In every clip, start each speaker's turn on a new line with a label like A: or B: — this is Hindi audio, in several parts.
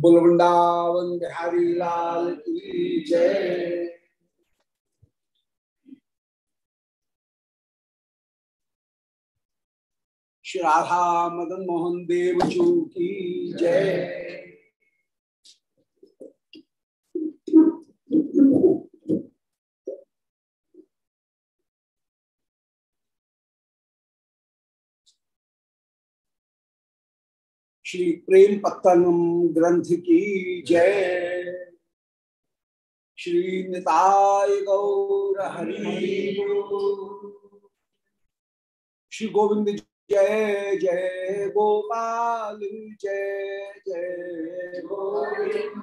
A: बुलवृंदावन बिहारी लाल की जय। श्री राधा मदन मोहन देव चू की जय। श्री प्रेम पत्तनम ग्रंथ की जय। श्री निताय गौर हरि श्री गोविंद जय जय गोपाल जय जय। गोविंद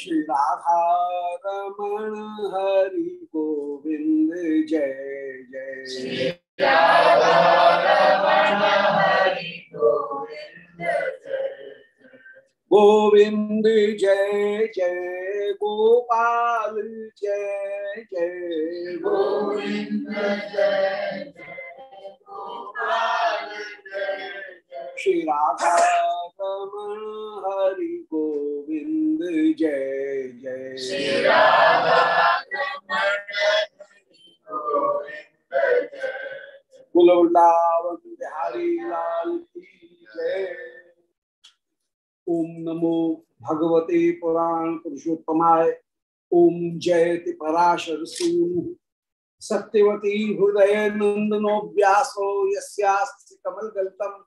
A: श्री रमण हरि गोविंद जय जय।
B: गोविंद जय जय।
A: गोपाल जय जय।
B: गोविंद जय जय। गोपाल जय।
A: श्री राधा रमण हरि गोविंद जय जय।
B: श्री राधा रमण हरि गोविंद जय। जय
A: कुल वृंदावन बिहारी लाल की जय ओम नमो भगवते पुराण पुरुषोत्तमाय ओम जयति पराशर सूनु। सत्यवती हृदय नंदनो व्यासो यस्यास्ति कमल गल्तम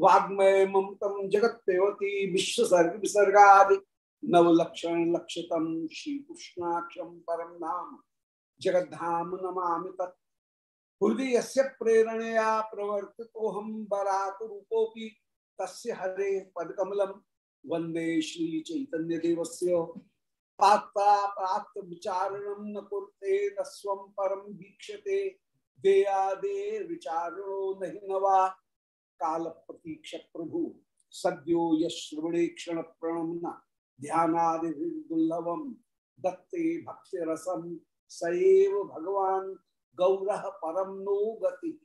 A: वाग्मय ममतम जगत पेवती विश्व सर्ग विसर्गादि नवलक्षण लक्षतम श्री कृष्णाक्षम परम नाम। जगद्धाम नमामि तत्। हृदय यस्य प्रेरणया प्रवर्तितोऽहं बराक रूपोऽपि तस्य हरे पदकमलं। वंदे श्रीचैतन्यदेवस्य पात्ता प्राप्त विचारणं न कुर्ते न स्वं परं वीक्षते। देयादे विचारणो नहि नवा। काल प्रतीक्ष प्रभु, सद्यो यश्रवणे क्षण प्रणम्न ध्यानादि दुर्लभम दत्ते भक्ति रसम सएव भगवान गौर परम नो गति।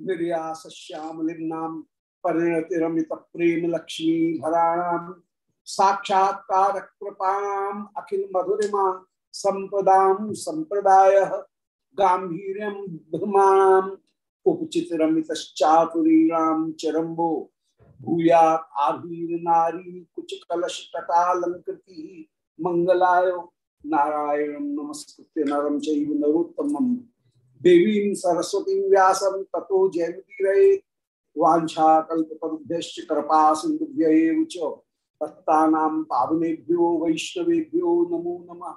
A: निर्यास श्यामलिन्नाम परिणतिरमित प्रेम लक्ष्मी भराणाम साक्षात्कार कृपाम अखिल मधुरिमा संपदाम संप्रदाय गांधीर्यम ब्रह्माणाम उपचितरमित चातुरीणाम चरम्बो भूयात आभीर नारी कुछ कलश तटालंकृति मंगलायो नारायण नमस्कृत्य नरम चैव नरोत्तमं देवीं सरस्वतीं व्यासं ततो जयन्तीरये। वाञ्छाकल्पतरुभ्यश्च कृपा सिन्धुभ्य पत्तानां पावनेभ्यो, वैष्णवेभ्यो नमो नमः।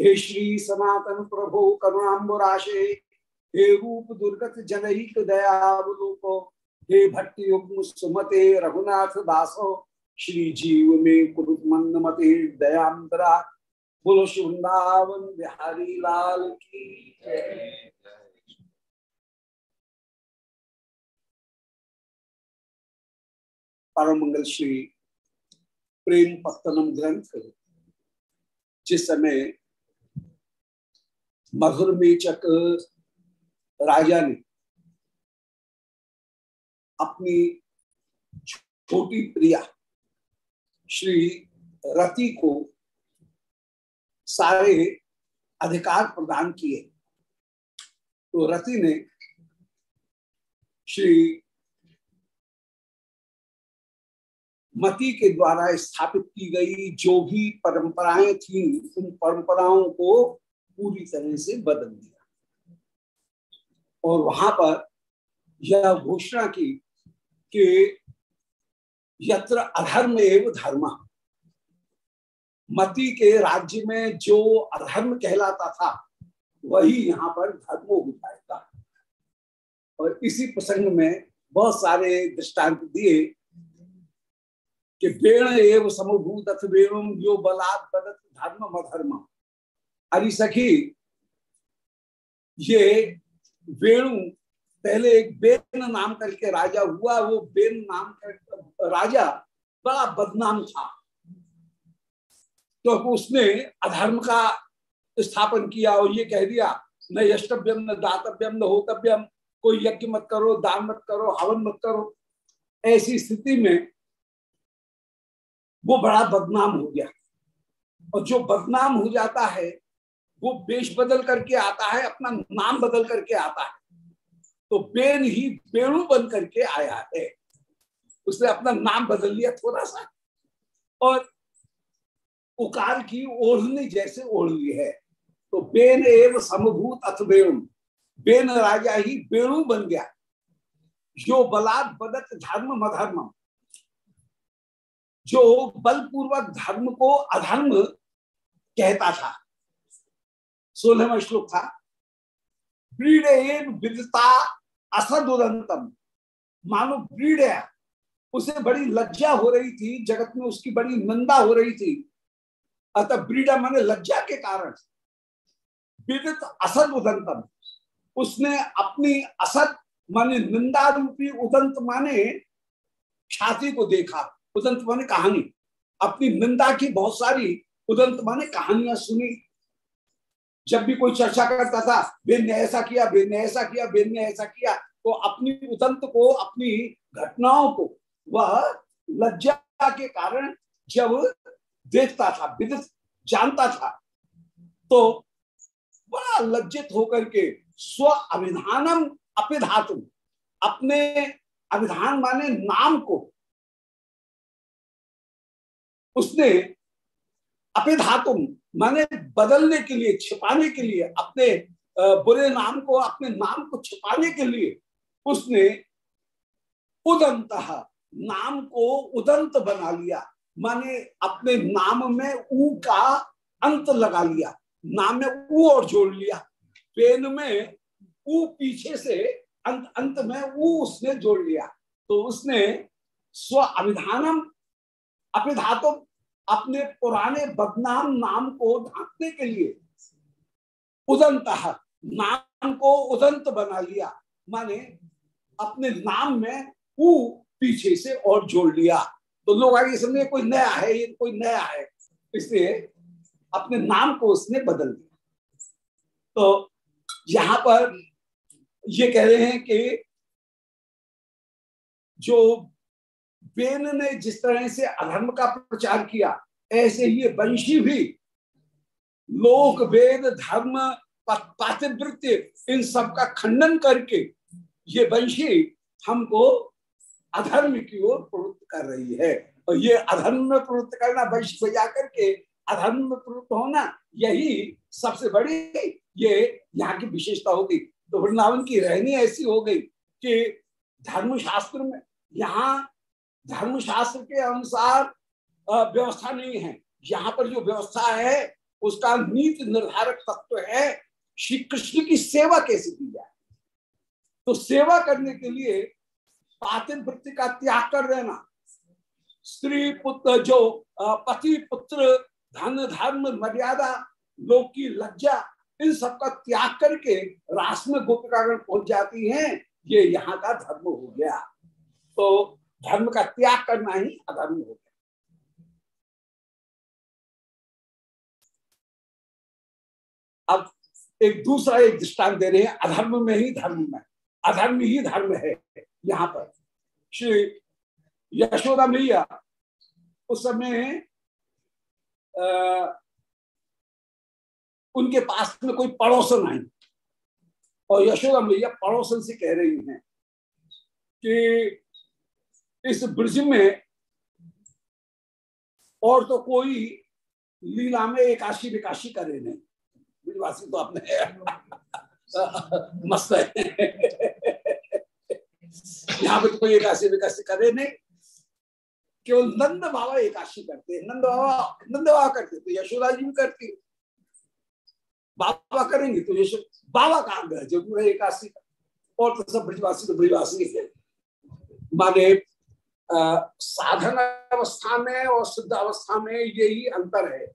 A: हे श्री सनातन प्रभो करुणाम्बुराशे। हे रूप दुर्गत जनहित दयावलोक। हे भट्ट युग्म सुमते रघुनाथ दासो। श्री जीव में कुरुत मंद मते दयांतरा बोलो वृंदावन बिहारी लाल की परम मंगल श्री प्रेम पत्तनम ग्रंथ, जिस समय मधुर मेचक राजा ने अपनी छोटी प्रिया श्री रति को सारे अधिकार प्रदान किए। तो रति ने श्री मती के द्वारा स्थापित की गई जो भी परंपराएँ थी, उन परंपराओं को पूरी तरह से बदल दिया। और वहाँ पर यह घोषणा की कि यत्र अधर्म एवं धर्म। मती के राज्य में जो अधर्म कहलाता था, वही यहाँ पर धर्म हो जाएगा और इसी प्रसंग में बहुत सारे दृष्टांत दिए कि वेण एवं समभूत अथ वेणुम यो बलात् बदत धर्म अधर्म अरे सखी, ये वेणु, पहले एक बेन नाम करके राजा हुआ, वो बेन नाम कर, राजा बड़ा बदनाम था। तो उसने अधर्म का स्थापन किया और ये कह दिया, न यष्टव्यम न दातव्यम न होतव्यम कोई यज्ञ मत करो, दान मत करो, हवन मत करो। ऐसी स्थिति में वो बड़ा बदनाम हो गया। और जो बदनाम हो जाता है वो बेश बदल करके आता है, अपना नाम बदल करके आता है। तो बेन ही बेणु बन करके आया है। उसने अपना नाम बदल लिया थोड़ा सा और उकार की ओढ़नी जैसे ओढ़ ली है। तो बेन एव समभूत अथ बेणु। बेन राजा ही बेणु बन गया। जो बलात् बदत धर्म मधर्म जो बलपूर्वक धर्म को अधर्म कहता था। सोलहवा श्लोक था। विदता असदुदंतम मानो ब्रीड उसे बड़ी लज्जा हो रही थी, जगत में उसकी बड़ी निंदा हो रही थी। अतः ब्रीडा माने लज्जा के कारण। विदित असद उदंतम उसने अपनी असत माने निंदा रूपी उदंत माने छाती को देखा। उदंत माने कहानी। अपनी निंदा की बहुत सारी उदंत माने कहानियाँ सुनी। जब भी कोई चर्चा करता था, बेन ने ऐसा किया, बेन ने ऐसा किया, बेन ने ऐसा किया तो अपनी उदंत को, अपनी घटनाओं को, वह लज्जा के कारण जब देखता था, विदित जानता था तो बड़ा लज्जित होकर के स्व अभिधानम अपिधातु अपने अभिधान माने नाम को, उसने अपिधातुम माने बदलने के लिए, छिपाने के लिए, अपने बुरे नाम को, अपने नाम को छिपाने के लिए उसने उदंत नाम को उदंत बना लिया। माने अपने नाम में ऊ का अंत लगा लिया, नाम में ऊ और जोड़ लिया। पेन में ऊ पीछे से अंत अंत में ऊ उसने जोड़ लिया। तो उसने स्व अभिधानम अभिधातु अपने पुराने बदनाम नाम को ढांकने के लिए उदंत नाम को उदंत बना लिया। माने अपने नाम में ऊ पीछे से और जोड़ लिया। तो लोग आगे समझे, कोई नया है, ये कोई नया है। इसलिए अपने नाम को उसने बदल दिया। तो यहाँ पर ये कह रहे हैं कि जो बेन ने जिस तरह से अधर्म का प्रचार किया, ऐसे ही वंशी भी। लोक, वेद, धर्म पातिवृत्य इन सब का खंडन करके ये वंशी हमको अधर्म की ओर प्रवृत्त कर रही है। और ये अधर्म में प्रवृत्त करना, वंश बजा करके अधर्म में प्रवृत्त होना, यही सबसे बड़ी ये यहाँ की विशेषता होगी। तो वृंदावन की रहनी ऐसी हो गई कि धर्मशास्त्र में यहाँ धर्मशास्त्र के अनुसार व्यवस्था नहीं है। यहाँ पर जो व्यवस्था है, उसका नीति निर्धारक तत्व है श्री कृष्ण की सेवा कैसे की जाए? तो सेवा करने के लिए पातिल वृत्ति का त्याग कर देना। स्त्री पुत्र, जो पति पुत्र, धन धर्म, मर्यादा लोग की लज्जा, इन सब का त्याग करके रास में गोपिकागण पहुँच जाती हैं। ये यहाँ का धर्म हो गया। तो धर्म का त्याग करना ही अधर्म हो गया। अब एक दूसरा एक दृष्टांत दे रहे हैं, अधर्म में ही धर्म में अधर्म ही धर्म है यहाँ पर। श्री यशोदा मैया उस समय उनके पास में कोई पड़ोसन आई। और यशोदा मैया पड़ोसन से कह रही हैं कि इस ब्रज में और तो कोई लीला में एकाशी विकाशी करे नहीं। ब्रिजवासी तो आपने मस्त है। यहाँ पे तो कोई एकाशी विकासी करे नहीं। केवल नंद बाबा एकाशी करते हैं। नंद बाबा नंद बाबा करते तो यशोदा जी भी करती बाबा करेंगे तो यशो, बाबा का आग्रह ज़रूर है एकाशी, और तो सब ब्रिजवासी तो ब्रिजवासी है माने साधन अवस्था में और सिद्ध अवस्था में यही अंतर है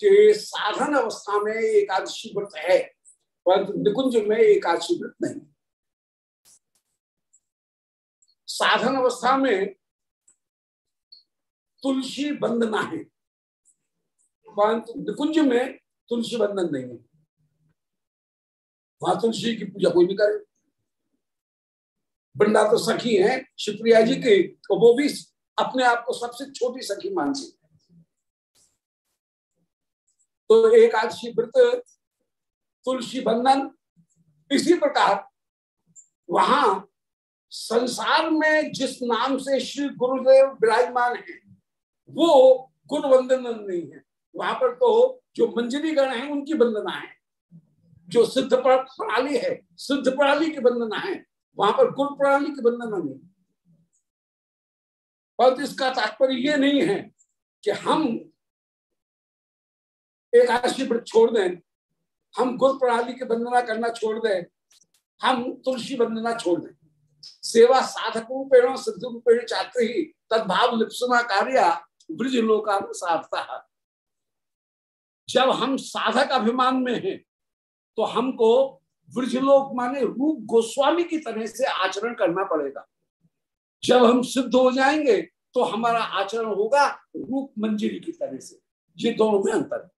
A: कि साधन अवस्था में एकादशी व्रत है परंतु निकुंज में एकादशी व्रत नहीं। साधन अवस्था में तुलसी बंदना है परंतु निकुंज में तुलसी बंधन नहीं है। वहाँ तुलसी की पूजा कोई भी करे। बंडा तो सखी है शिवप्रिया जी की तो वो भी अपने आप को सबसे छोटी सखी मानती तो एक आदशी व्रत, तुलसी बंधन, इसी प्रकार वहाँ संसार में जिस नाम से श्री गुरुदेव विराजमान है, वो गुण वंदन नहीं है। वहाँ पर तो जो मंजरी गण है, उनकी वंदना है। जो सिद्ध प्रणाली है, सिद्ध प्रणाली की वंदना है वहाँ पर गुण प्रणाली की वंदना नहीं पर इसका तात्पर्य ये नहीं है कि हम एकादशी व्रत छोड़ दें, हम गुण प्रणाली की वंदना करना छोड़ दें, हम तुलसी वंदना छोड़ दें। सेवा साधक रूपेण सिद्ध रूपेण चाहते ही तदभाव लिप्सना कार्य ब्रज लोकानुसारता जब हम साधक अभिमान में हैं तो हमको ब्रजलोक माने रूप गोस्वामी की तरह से आचरण करना पड़ेगा। जब हम सिद्ध हो जाएँगे तो हमारा आचरण होगा रूप मंजिरी की तरह से। ये दोनों में अंतर है।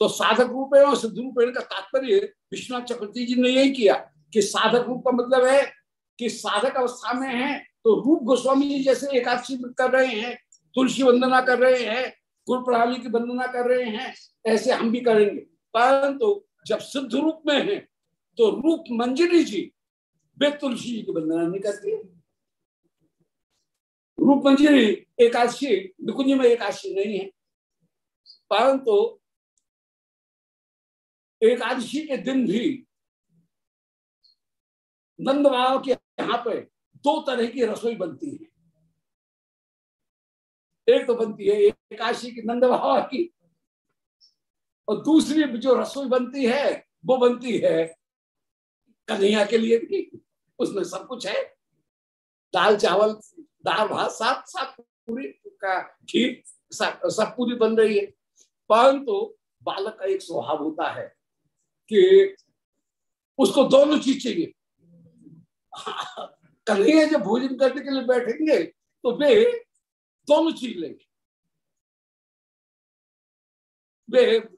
A: तो साधक रूपेण और सिद्ध रूपेण का तात्पर्य विश्वनाथ चक्रवर्ती जी ने यही किया कि साधक रूप का मतलब है कि साधक अवस्था में है तो रूप गोस्वामी जी जैसे एकादशी कर रहे हैं, तुलसी वंदना कर रहे हैं गुरु प्रणाली की वंदना कर रहे हैं, ऐसे हम भी करेंगे। परंतु जब सिद्ध रूप में है तो रूप मंजरी जी वे तुलसी जी की वंदना नहीं करती रूप मंजरी एकादशी, निकुंज में एकादशी नहीं है। परंतु तो एकादशी के दिन भी नंद बाबा के यहाँ पे दो तरह की रसोई बनती है। एक तो बनती है एकादशी की नंद बाबा की और दूसरी जो रसोई बनती है, वो बनती है कन्हैया के लिए भी। उसमें सब कुछ है। दाल, चावल, दाल, भात साथ साथ पूरी का खीर सब पूरी बन रही है। परंतु तो बालक का एक स्वभाव होता है कि उसको दोनों चीज़ चाहिए। कन्हैया जब भोजन करने के लिए बैठेंगे तो वे दोनों चीज़ लेंगे। वे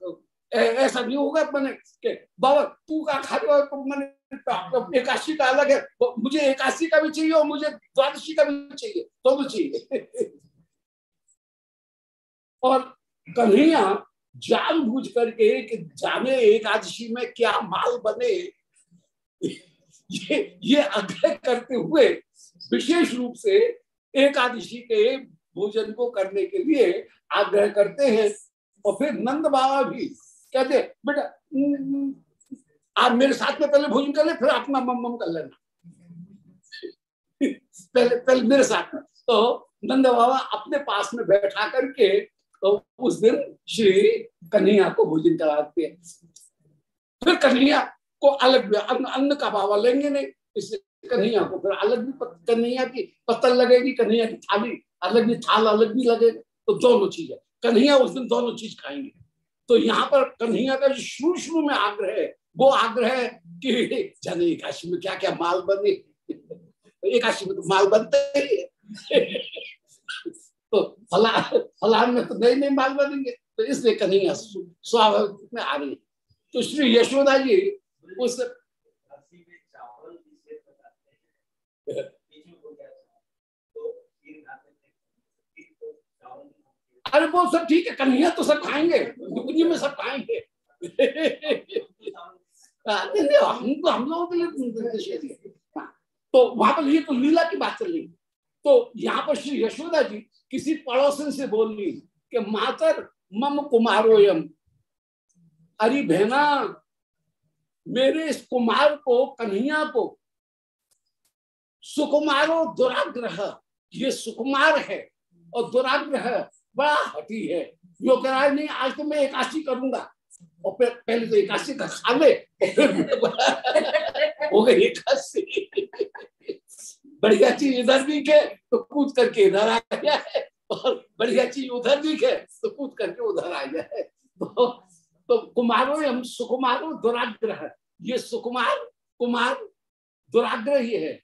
A: ऐसा नहीं होगा, मैंने के, बाबा, तू का खा रहे तो मैंने एकाशी का अलग है। मुझे एकाशी का भी चाहिए और मुझे द्वादशी का भी चाहिए दोनों तो चाहिए। और कन्हैया जान बूझ करके कि जाने एकादशी में क्या माल बने, ये ये आग्रह करते हुए विशेष रूप से एकादशी के भोजन को करने के लिए आग्रह करते हैं। और फिर नंद बाबा भी कहते बेटा आप मेरे साथ में पहले भोजन कर ले, फिर अपना मम मम कर लेना। पहले पहले मेरे साथ में। तो नंद बाबा अपने पास में बैठा करके तो उस दिन श्री कन्हैया को भोजन कराते हैं। फिर कन्हैया को अलग अन्न अन्न का बाबा लेंगे नहीं, इसलिए कन्हैया को फिर अलग भी कन्हैया की पत्तल लगेगी, कन्हैया की थाली अलग भी, थाल अलग भी लगेगा तो दोनों चीज़। कन्हैया उस दिन दोनों चीज़ खाएँगे। तो यहाँ पर कन्हैया का जो शुरू शुरू में आग्रह है, वो आग्रह है कि जाने एकाशी में क्या क्या माल बने। एकाशी में तो माल बनते ही तो फला, फलान में तो नए नए माल बनेंगे। तो इसलिए कन्हैया स्वाभाविक में आ रही है। तो श्री यशोदा जी उस अरे वो सब ठीक है, कन्हैया तो सब खाएँगे दुनिया में सब खाएँगे। हम तो हम लोगों के लिए तो वहाँ पर ये तो लीला की बात चल रही तो यहाँ पर श्री यशोदा जी किसी पड़ोसन से बोल रही कि, मातर, मम कुमारोयम। अरे बहना, मेरे इस कुमार को, कन्हैया को, सुकुमारो दुराग्रह, ये सुकुमार है और दुराग्रह बड़ा हटी है। यो कह रहा है नहीं आज तो मैं एकाशी करूँगा। और पहले तो एकाशी का खा ले हो गई एकाशी। बढ़िया चीज़ इधर भी के तो कूद करके इधर आ गया है। और बढ़िया चीज़ उधर भी के तो कूद करके उधर आ गया है। तो, तो कुमारो हम सुकुमारो दुराग्रह ये सुकुमार कुमार दुराग्रह ही। है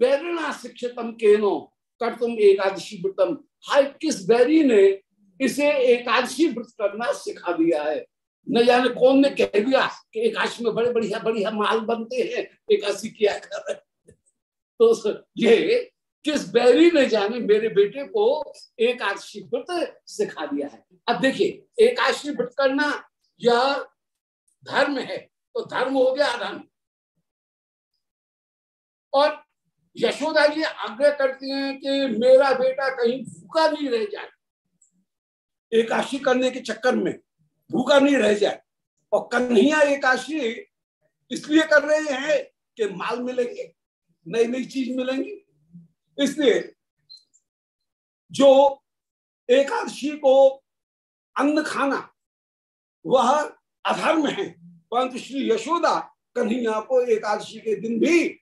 A: बैरणा शिक्षितम केनो कर तुम एकादशी व्रतम। हाय, किस बैरी ने इसे एकादशी व्रत करना सिखा दिया है? न जाने कौन ने कह दिया कि एकादशी में बड़े बढ़िया बढ़िया माल बनते हैं, एकादशी किया कर तो ये किस बैरी ने जाने मेरे बेटे को एकादशी व्रत सिखा दिया है? अब देखिए, एकादशी व्रत करना यह धर्म है तो धर्म हो गया अधर्म और यशोदा जी आग्रह करती हैं कि मेरा बेटा कहीं भूखा नहीं रह जाए। एकाशी करने के चक्कर में भूखा नहीं रह जाए। और कन्हैया एकाशी इसलिए कर रहे हैं कि माल मिलेंगे नई नई चीज़ मिलेंगी। इसलिए जो एकादशी को अन्न खाना, वह अधर्म है, परंतु श्री यशोदा कन्हैया को एकादशी के दिन भी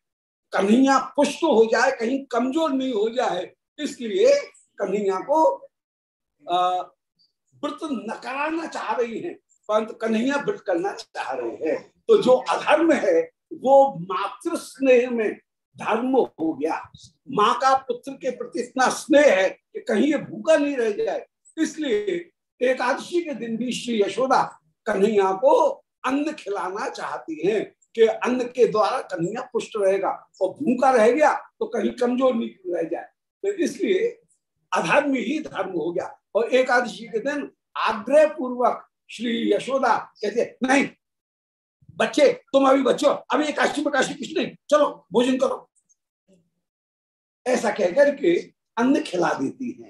A: कन्हैया पुष्ट हो जाए, कहीं कमज़ोर नहीं हो जाए इसके लिए कन्हैया को व्रत न कराना चाह रही है। परंतु कन्हैया व्रत करना चाह रहे हैं। तो जो अधर्म है, वो मातृ स्नेह में धर्म हो गया। माँ का पुत्र के प्रति इतना स्नेह है कि कहीं ये भूखा नहीं रह जाए। इसलिए एकादशी के दिन भी श्री यशोदा कन्हैया को अन्न खिलाना चाहती हैं। कि अन्न के द्वारा कन्हैया पुष्ट रहेगा और भूखा रह गया तो कहीं कमज़ोर नहीं रह जाए। तो इसलिए अधर्म ही धर्म हो गया। और एकादशी के दिन आग्रह पूर्वक श्री यशोदा कहते नहीं, बच्चे, तुम अभी बच्चो, अभी एकादशी प्रकाशी कुछ नहीं, चलो, भोजन करो। ऐसा कहकर के अन्न खिला देती है।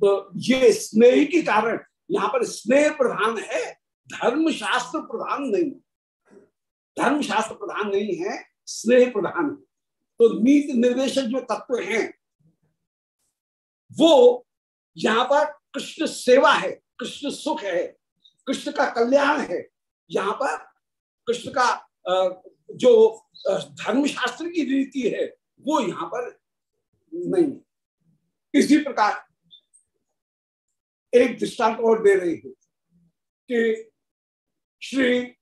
A: तो ये स्नेह के कारण यहाँ पर स्नेह प्रधान है धर्म शास्त्र प्रधान नहीं धर्म शास्त्र प्रधान नहीं है स्नेह प्रधान है। तो नीति निर्देशक जो तत्व हैं, वो यहाँ पर कृष्ण सेवा है, कृष्ण सुख है, कृष्ण का कल्याण है। यहाँ पर कृष्ण का जो धर्मशास्त्र की रीति है, वो यहाँ पर नहीं इसी प्रकार एक दृष्टांत और दे रही है कि श्री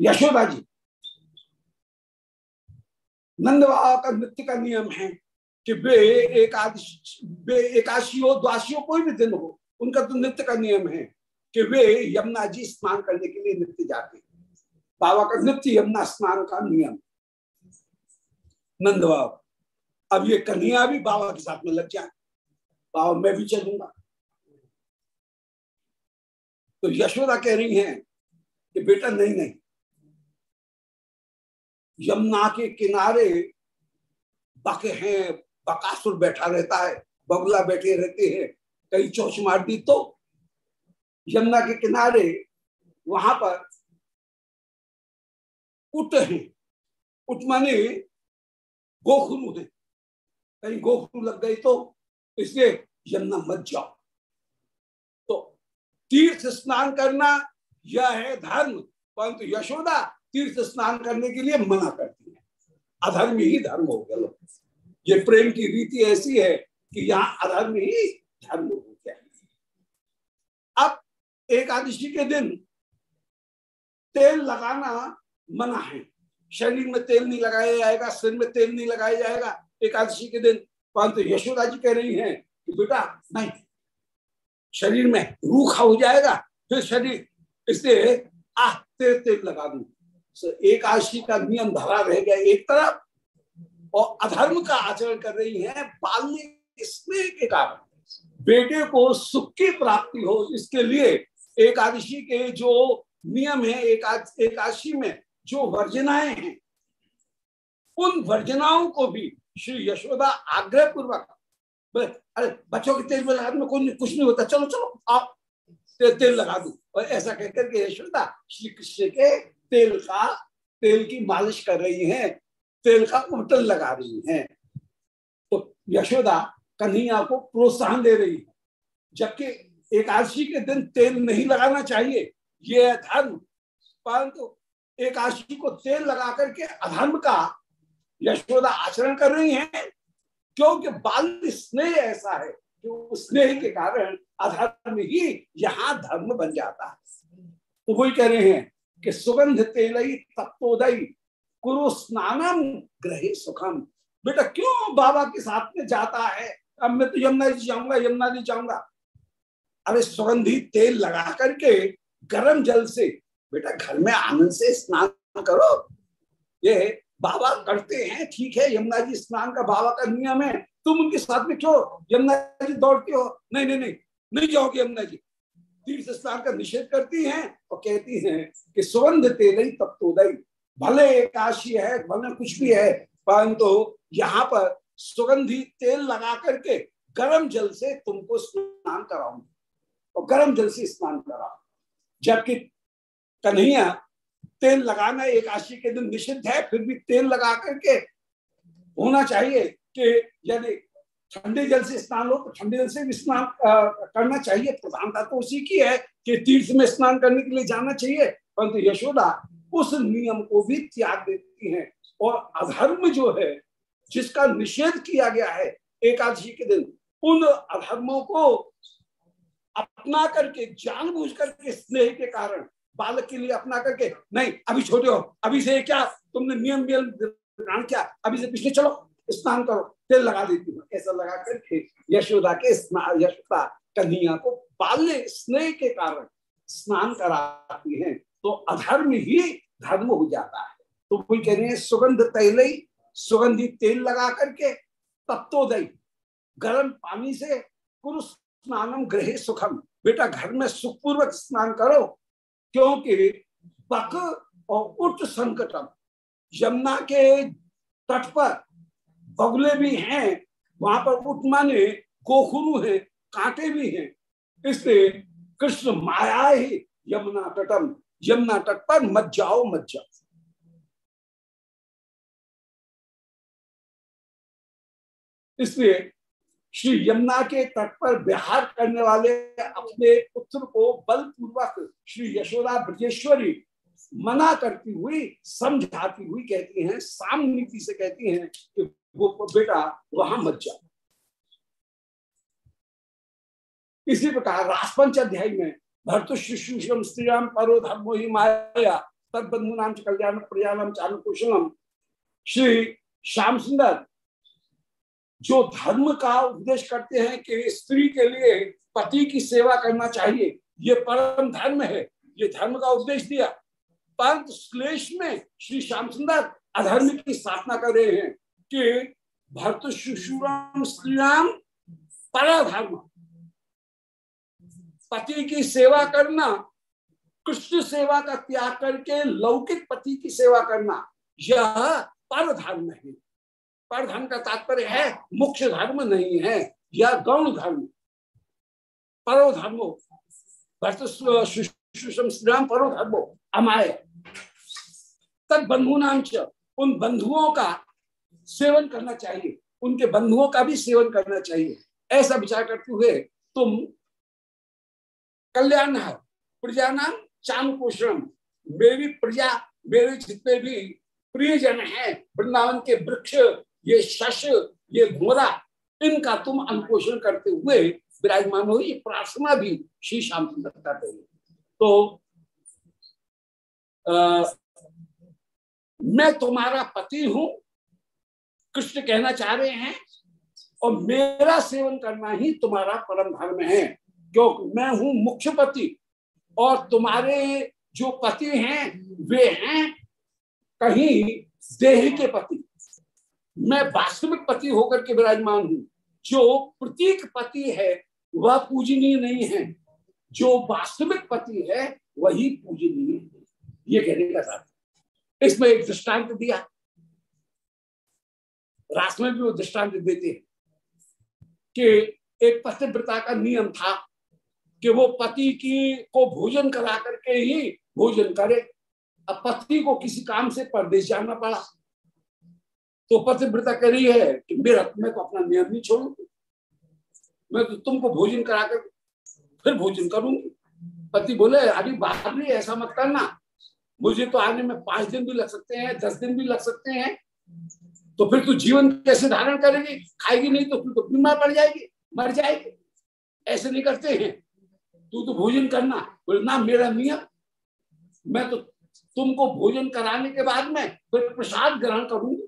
A: यशोदा जी नंद बाबा का नृत्य का नियम है कि वे एकादशी वे एकादशी हो द्वाशी हो कोई भी दिन हो, उनका तो नृत्य का नियम है कि वे यमुना जी स्नान करने के लिए नृत्य जाते बाबा का नृत्य यमुना स्नान का नियम। नंद बाबा अब ये कन्हैया भी बाबा के साथ में लग जाए। बाबा, मैं भी चलूँगा। तो यशोदा कह रही हैं कि बेटा, नहीं नहीं यमुना के किनारे बके हैं, बकासुर बैठा रहता है, बगुला बैठे रहते हैं, कई चौच मार दी तो यमुना के किनारे वहाँ पर उट है। उट माने गोखरू है। कहीं गोखरू लग गई तो इसलिए यमुना मत जाओ। तो तीर्थ स्नान करना यह है धर्म, परंतु यशोदा तीर्थ स्नान करने के लिए मना करती है। अधर्म ही धर्म हो गया ये प्रेम की रीति ऐसी है कि यहाँ अधर्म ही धर्म हो गया। अब एकादशी के दिन तेल लगाना मना है। शरीर में तेल नहीं लगाया जाएगा, सिर में तेल नहीं लगाया जाएगा। एकादशी के दिन परंतु यशोदा जी कह रही हैं कि बेटा नहीं, शरीर में रूखा हो जाएगा, फिर शरीर इसलिए आ तेल तेल लगा दू एकादशी का नियम धरा रह गया एक तरफ़, और अधर्म का आचरण कर रही है बाल्य स्नेह के कारण। बेटे को सुख की प्राप्ति हो, इसके लिए एकादशी के जो नियम है एकादशी में जो वर्जनाएँ हैं, उन वर्जनाओं को भी श्री यशोदा आग्रह पूर्वक अरे, बच्चों के तेल में में कोई कुछ नहीं होता, चलो चलो आओ तेल लगा दू। और ऐसा कहकर के यशोदा श्री कृष्ण के तेल का तेल की मालिश कर रही हैं, तेल का उल्टन लगा रही हैं। तो यशोदा कन्हैया को प्रोत्साहन दे रही है, जबकि एकादशी के दिन तेल नहीं लगाना चाहिए, ये धर्म। परंतु एकादशी को तेल लगा करके अधर्म का यशोदा आचरण कर रही हैं, क्योंकि बाल स्नेह ऐसा है कि स्नेह के कारण अधर्म ही यहाँ धर्म बन जाता है। तो वही कह रहे हैं कि सुगंध तेलई तत्वोदय कुरु स्नानम ग्रहे सुखम। बेटा, क्यों बाबा के साथ में जाता है? अब मैं तो यमुना जी जाऊँगा, यमुना जी जाऊँगा। अरे, सुगंधी तेल लगा करके गर्म जल से, बेटा, घर में आनंद से स्नान करो। ये बाबा करते हैं, ठीक है, यमुना जी स्नान का बाबा का नियम है। तुम उनके साथ में क्यों यमुना जी दौड़ते हो? नहीं नहीं नहीं नहीं जाओगे यमुना जी। तीर्थ स्नान का निषेध करती हैं और कहती हैं कि सुगंध तेल तत्तोदय भले एकाशी है भले कुछ भी है, परंतु तो यहाँ पर सुगंधी तेल लगा करके गर्म जल से तुमको स्नान कराऊँगी और गर्म जल से स्नान कराओ जबकि कन्हैया, तेल लगाना एक आशी के दिन निषिद्ध है, फिर भी तेल लगा करके होना चाहिए कि यदि ठंडे जल से स्नान हो तो ठंडे जल से भी स्नान करना चाहिए। प्रधानता तो उसी की है कि तीर्थ में स्नान करने के लिए जाना चाहिए। परंतु यशोदा उस नियम को भी त्याग देती है। और अधर्म जो है, जिसका निषेध किया गया है, एकादशी के दिन, उन अधर्मों को अपना करके जानबूझ करके स्नेह के कारण, बालक के लिए अपना करके, नहीं, अभी छोटे हो अभी से क्या, तुमने नियम नियम किया, अभी से पिछले चलो, स्नान करो। तेल लगा देती हूँ। ऐसा लगा करके यशोदा के स्नान यशोदा कन्हैया को बाल्य स्नेह के कारण स्नान कराती हैं तो अधर्म ही धर्म हो जाता है। तो कोई कह रहे हैं, सुगंध तेल सुगंधी तेल लगा करके तत्वोदय, गर्म पानी से पुरुष स्नानम ग्रहे सुखम। बेटा, घर में सुखपूर्वक स्नान करो, क्योंकि बक और उठ संकटम, यमुना के तट पर बगुले भी हैं, वहाँ पर उठ माने गोखुरु है, कांटे भी हैं। इसलिए कृष्ण माया ही यमुना तटम, यमुना तट पर मत जाओ मत जाओ। इसलिए श्री यमुना के तट पर विहार करने वाले अपने पुत्र को बलपूर्वक श्री यशोदा ब्रजेश्वरी मना करती हुई, समझाती हुई कहती हैं, साम नीति से कहती हैं कि वो बेटा वहाँ मत जाओ इसी प्रकार रासपंच अध्याय में भरत शिशुषम स्त्रीराम परो धर्मो ही माया तद बंधु नाम कल्याण प्रयाणम चालू कुशलम। श्री श्याम सुंदर जो धर्म का उपदेश करते हैं कि स्त्री के लिए पति की सेवा करना चाहिए, ये परम धर्म है। ये धर्म का उपदेश दिया। परंतु श्लेष में श्री श्याम सुंदर अधर्म की स्थापना कर रहे हैं। कि भरत शिशुराम श्रीराम धर्म पति की सेवा करना, कृष्ण सेवा का त्याग करके लौकिक पति की सेवा करना, यह पर धर्म है। पर धर्म का तात्पर्य है, मुख्य धर्म नहीं है, यह गौण धर्म। परो धर्मो श्रीराम परो धर्मो अमाय। तब बंधु नाम उन बंधुओं का सेवन करना चाहिए। उनके बंधुओं का भी सेवन करना चाहिए। ऐसा विचार करते हुए तुम कल्याण प्रजा नाम चाँद पोषण मेरी प्रजा मेरे जितने भी प्रियजन है वृंदावन के वृक्ष ये शश ये घोरा इनका तुम अनुपोषण करते हुए विराजमान हो ये प्रार्थना भी श्री श्याम सुंदर कर रही तो आ, मैं तुम्हारा पति हूँ कृष्ण कहना चाह रहे हैं, और मेरा सेवन करना ही तुम्हारा परम धर्म है। क्योंकि मैं हूँ मुख्य पति और तुम्हारे जो पति हैं, वे हैं कहीं देह के पति। मैं वास्तविक पति होकर के विराजमान हूँ। जो प्रतीक पति है, वह पूजनीय नहीं है। जो वास्तविक पति है, वही पूजनीय ये कहने का साथ इसमें एक दृष्टांत दिया। रास में भी वो दृष्टांत देते हैं कि एक पतिव्रता का नियम था कि वो पति की को भोजन करा करके ही भोजन करे। अब पति को किसी काम से परदेश जाना पड़ा। तो पतिव्रता कह रही है कि मेरा, मैं तो अपना नियम नहीं छोड़ूँगी। मैं तो तुमको भोजन करा कर फिर भोजन करूँगी। पति बोले, अरे बात नहीं ऐसा मत करना। मुझे तो आने में पाँच दिन भी लग सकते हैं, दस दिन भी लग सकते हैं। तो फिर तू जीवन कैसे धारण करेगी? खाएगी नहीं तो फिर तो बीमार पड़ जाएगी, मर जाएगी। ऐसे नहीं करते हैं। तू तो भोजन करना। बोले, ना, मेरा नियम मैं तो तुमको भोजन कराने के बाद में फिर प्रसाद ग्रहण करूँगी।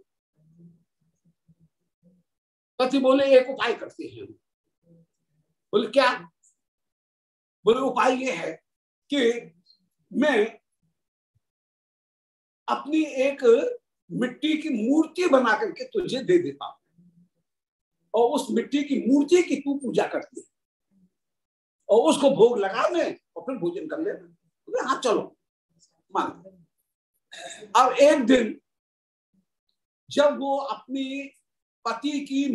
A: पति बोले, एक उपाय करते हैं बोले, क्या? बोले, उपाय ये है कि मैं अपनी एक मिट्टी की मूर्ति बना करके तुझे दे देता हूँ। और उस मिट्टी की मूर्ति की तू पूजा करती है। और उसको भोग लगा में और फिर भोजन कर लेना। हाँ चलो, मान अब एक दिन जब वो अपनी पति की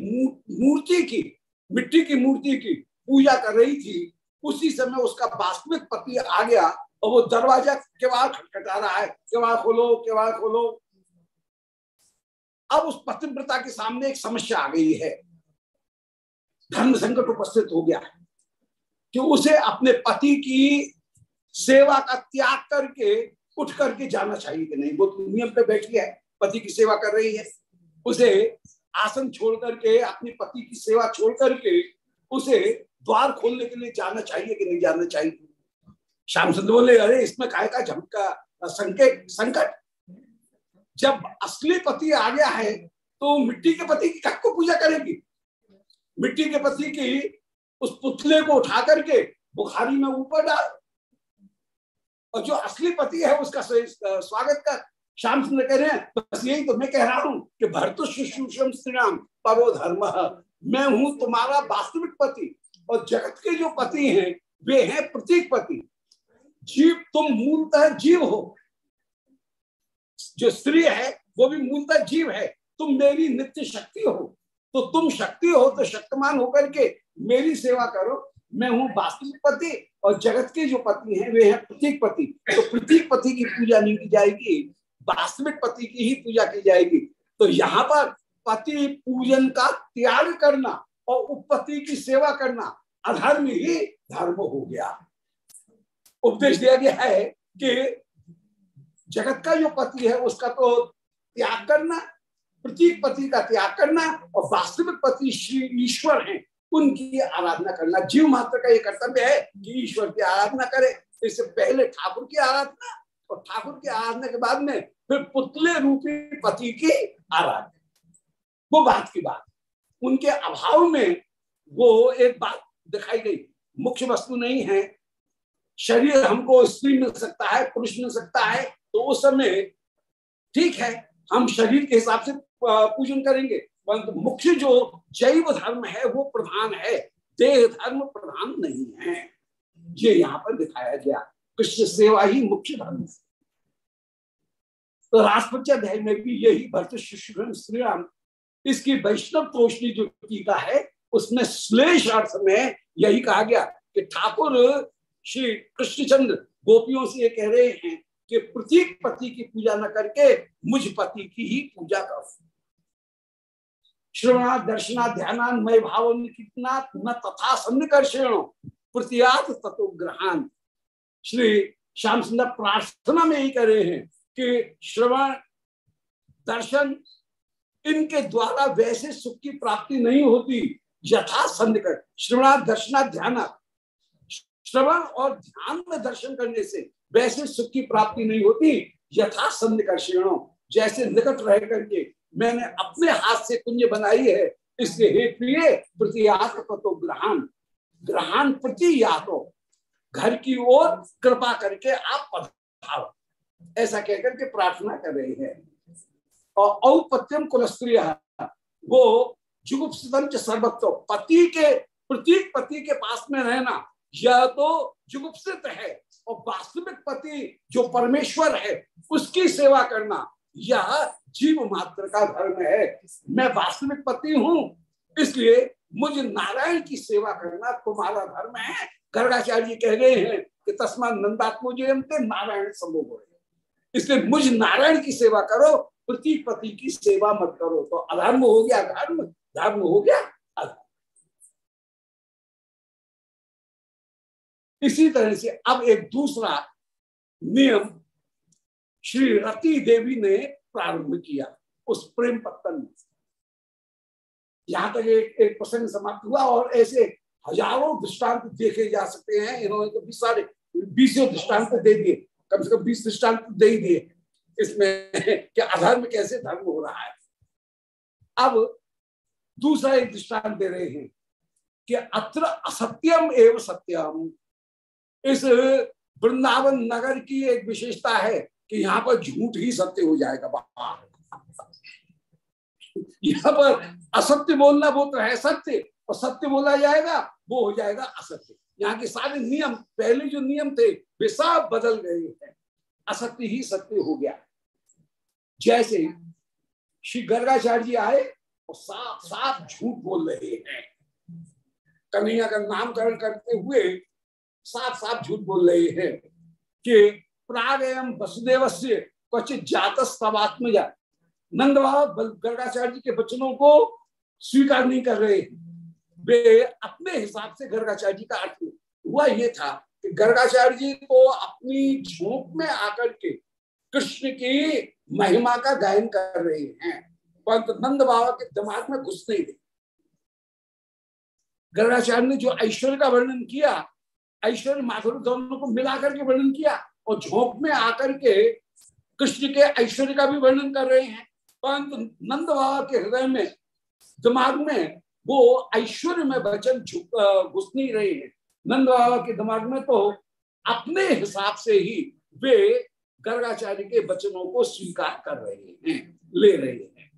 A: मूर्ति की, मिट्टी की मूर्ति की पूजा कर रही थी, उसी समय उसका वास्तविक पति आ गया और वो दरवाज़ा केवाड़ खटखटा रहा है। केवाड़ खोलो केवाड़ खोलो। अब उस पतिव्रता के सामने एक समस्या आ गई है। धर्म संकट उपस्थित हो गया है कि उसे अपने पति की सेवा का त्याग करके उठ करके जाना चाहिए कि नहीं। वो तो नियम पे बैठी है, पति की सेवा कर रही है। उसे आसन छोड़ करके, अपने पति की सेवा छोड़ करके उसे द्वार खोलने के लिए जाना चाहिए कि नहीं जाना चाहिए? श्याम सुंदर बोले, अरे, इसमें काय का झमका, संकेत, संकट? जब असली पति आ गया है तो मिट्टी के पति की को पूजा करेगी? मिट्टी के पति की उस पुतले को उठा करके बुखारी में ऊपर डाल। और जो असली पति है, उसका स्वागत कर। श्याम सुंदर कह रहे हैं, बस यही तो मैं कह रहा हूँ कि भरत शुश्रूषम श्रीराम परो धर्म। मैं हूँ तुम्हारा वास्तविक पति, और जगत के जो पति हैं, वे हैं प्रतीक पति। जीव, तुम मूलतः जीव हो। जो स्त्री है, वो भी मूलतः जीव है। तुम मेरी नित्य शक्ति हो। तो तुम शक्ति हो तो शक्तिमान होकर के मेरी सेवा करो। मैं हूँ वास्तविक पति और जगत के जो पति हैं, वे हैं प्रतीक पति। तो प्रतीक पति की पूजा नहीं की जाएगी, वास्तविक पति की ही पूजा की जाएगी। तो यहाँ पर पति पूजन का त्याग करना और उपपति की सेवा करना अधर्म ही धर्म हो गया। उपदेश दिया गया है कि जगत का जो पति है, उसका तो त्याग करना प्रतीक पति का त्याग करना और वास्तविक पति श्री ईश्वर हैं, उनकी आराधना करना। जीव मात्र का ये कर्तव्य है कि ईश्वर की आराधना करे। इससे पहले ठाकुर की आराधना और ठाकुर की आराधना के बाद में फिर पुतले रूपी पति की आराधना। वो बात की बात उनके अभाव में वो एक बात दिखाई गई। मुख्य वस्तु नहीं है। शरीर हमको स्त्री मिल सकता है, पुरुष मिल सकता है तो उस समय ठीक है, हम शरीर के हिसाब से पूजन करेंगे, परंतु मुख्य जो जैव धर्म है, वो प्रधान है। देह धर्म प्रधान नहीं है। ये यहाँ पर दिखाया गया। कृष्ण सेवा ही मुख्य धर्म है। तो राष्ट्रपति अध्याय में भी यही भरत शिशु श्रीराम, इसकी वैष्णव तोषणी जो टीका है, उसमें श्लेष अर्थ में यही कहा गया कि ठाकुर श्री कृष्णचंद्र गोपियों से ये कह रहे हैं कि प्रतीक पति की पूजा न करके मुझ पति की ही पूजा करो। श्रवणा दर्शना ध्यान मय भाव कितना न तथा सन्निकर्षण प्रतियात तत्व ग्रहण श्री श्याम सुंदर प्रार्थना में ही कर रहे हैं कि श्रवण, दर्शन, इनके द्वारा वैसे सुख की प्राप्ति नहीं होती, यथा सन्निकट श्रवणा दर्शना ध्यान श्रवण और ध्यान में दर्शन करने से वैसे सुख की प्राप्ति नहीं होती। यथा सन्निकर्षणों जैसे निकट रह करके मैंने अपने हाथ से कुंज बनाई है इसके हे प्रिय, प्रतियात तो ग्रहण। ग्रहण प्रति यातो घर की ओर कृपा करके आप पधारो। ऐसा कहकर के प्रार्थना कर रहे हैं। और औपत्यम कुलस्त्रीय, वो जुगुप्सतम सर्वत्व पति के, प्रतीक पति के पास में रहना, यह तो जुगुप्सित है। और वास्तविक पति जो परमेश्वर है, उसकी सेवा करना, यह जीव मात्र का धर्म है। मैं वास्तविक पति हूँ, इसलिए मुझे नारायण की सेवा करना तुम्हारा धर्म है। गर्गाचार्य कह रहे हैं कि तस्मा नंदात्मो जो नारायण संभव हो इसलिए मुझ नारायण की सेवा करो, प्रति पति की सेवा मत करो। तो अधर्म हो गया, धर्म धर्म हो गया। इसी तरह से अब एक दूसरा नियम श्री रति देवी ने प्रारंभ किया उस प्रेम पत्तन में। यहाँ तक एक, एक प्रसंग समाप्त हुआ और ऐसे हज़ारों दृष्टांत देखे जा सकते हैं। इन्होंने तो बीस सारे बीसों दृष्टांत दे दिए। कम से कम बीस दृष्टांत दे ही दिए। इसमें कि अधर्म कैसे धर्म हो रहा है? अब दूसरा एक दृष्टांत दे रहे हैं कि अत्र असत्यम एवं सत्यम। इस वृंदावन नगर की एक विशेषता है कि यहाँ पर झूठ ही सत्य हो जाएगा यहाँ पर असत्य बोलना वो तो है सत्य, और सत्य बोला जाएगा, वो हो जाएगा असत्य। यहाँ के सारे नियम, पहले जो नियम थे, वे सब बदल गए हैं। असत्य ही सत्य हो गया। जैसे श्री गर्गाचार्य जी आए और साफ़ साफ़ झूठ बोल रहे हैं। कन्हैया का नामकरण करते हुए साफ़ साफ़ झूठ बोल रहे हैं कि प्राग एवं वसुदेव से क्वचित जात स्तवात्मजा नंद बाबा गर्गाचार्य के वचनों को स्वीकार नहीं कर रहे वे अपने हिसाब से गर्गाचार्य का अर्थ हुआ ये था कि गर्गाचार्य जी को अपनी झोंक में आकर के कृष्ण की महिमा का गायन कर रहे हैं, परंतु नंद बाबा के दिमाग में घुस नहीं गई गर्गाचार्य ने जो ऐश्वर्य का वर्णन किया ऐश्वर्य माधुर दोनों को मिलाकर के वर्णन किया और झोंक में आकर के कृष्ण के ऐश्वर्य का भी वर्णन कर रहे हैं। परंतु नंद बाबा के हृदय में, दिमाग में वो ऐश्वर्य में वचन घुस नहीं रहे हैं। नंद बाबा के दिमाग में तो अपने हिसाब से ही वे गर्गाचार्य के वचनों को स्वीकार कर रहे हैं, ले रहे हैं।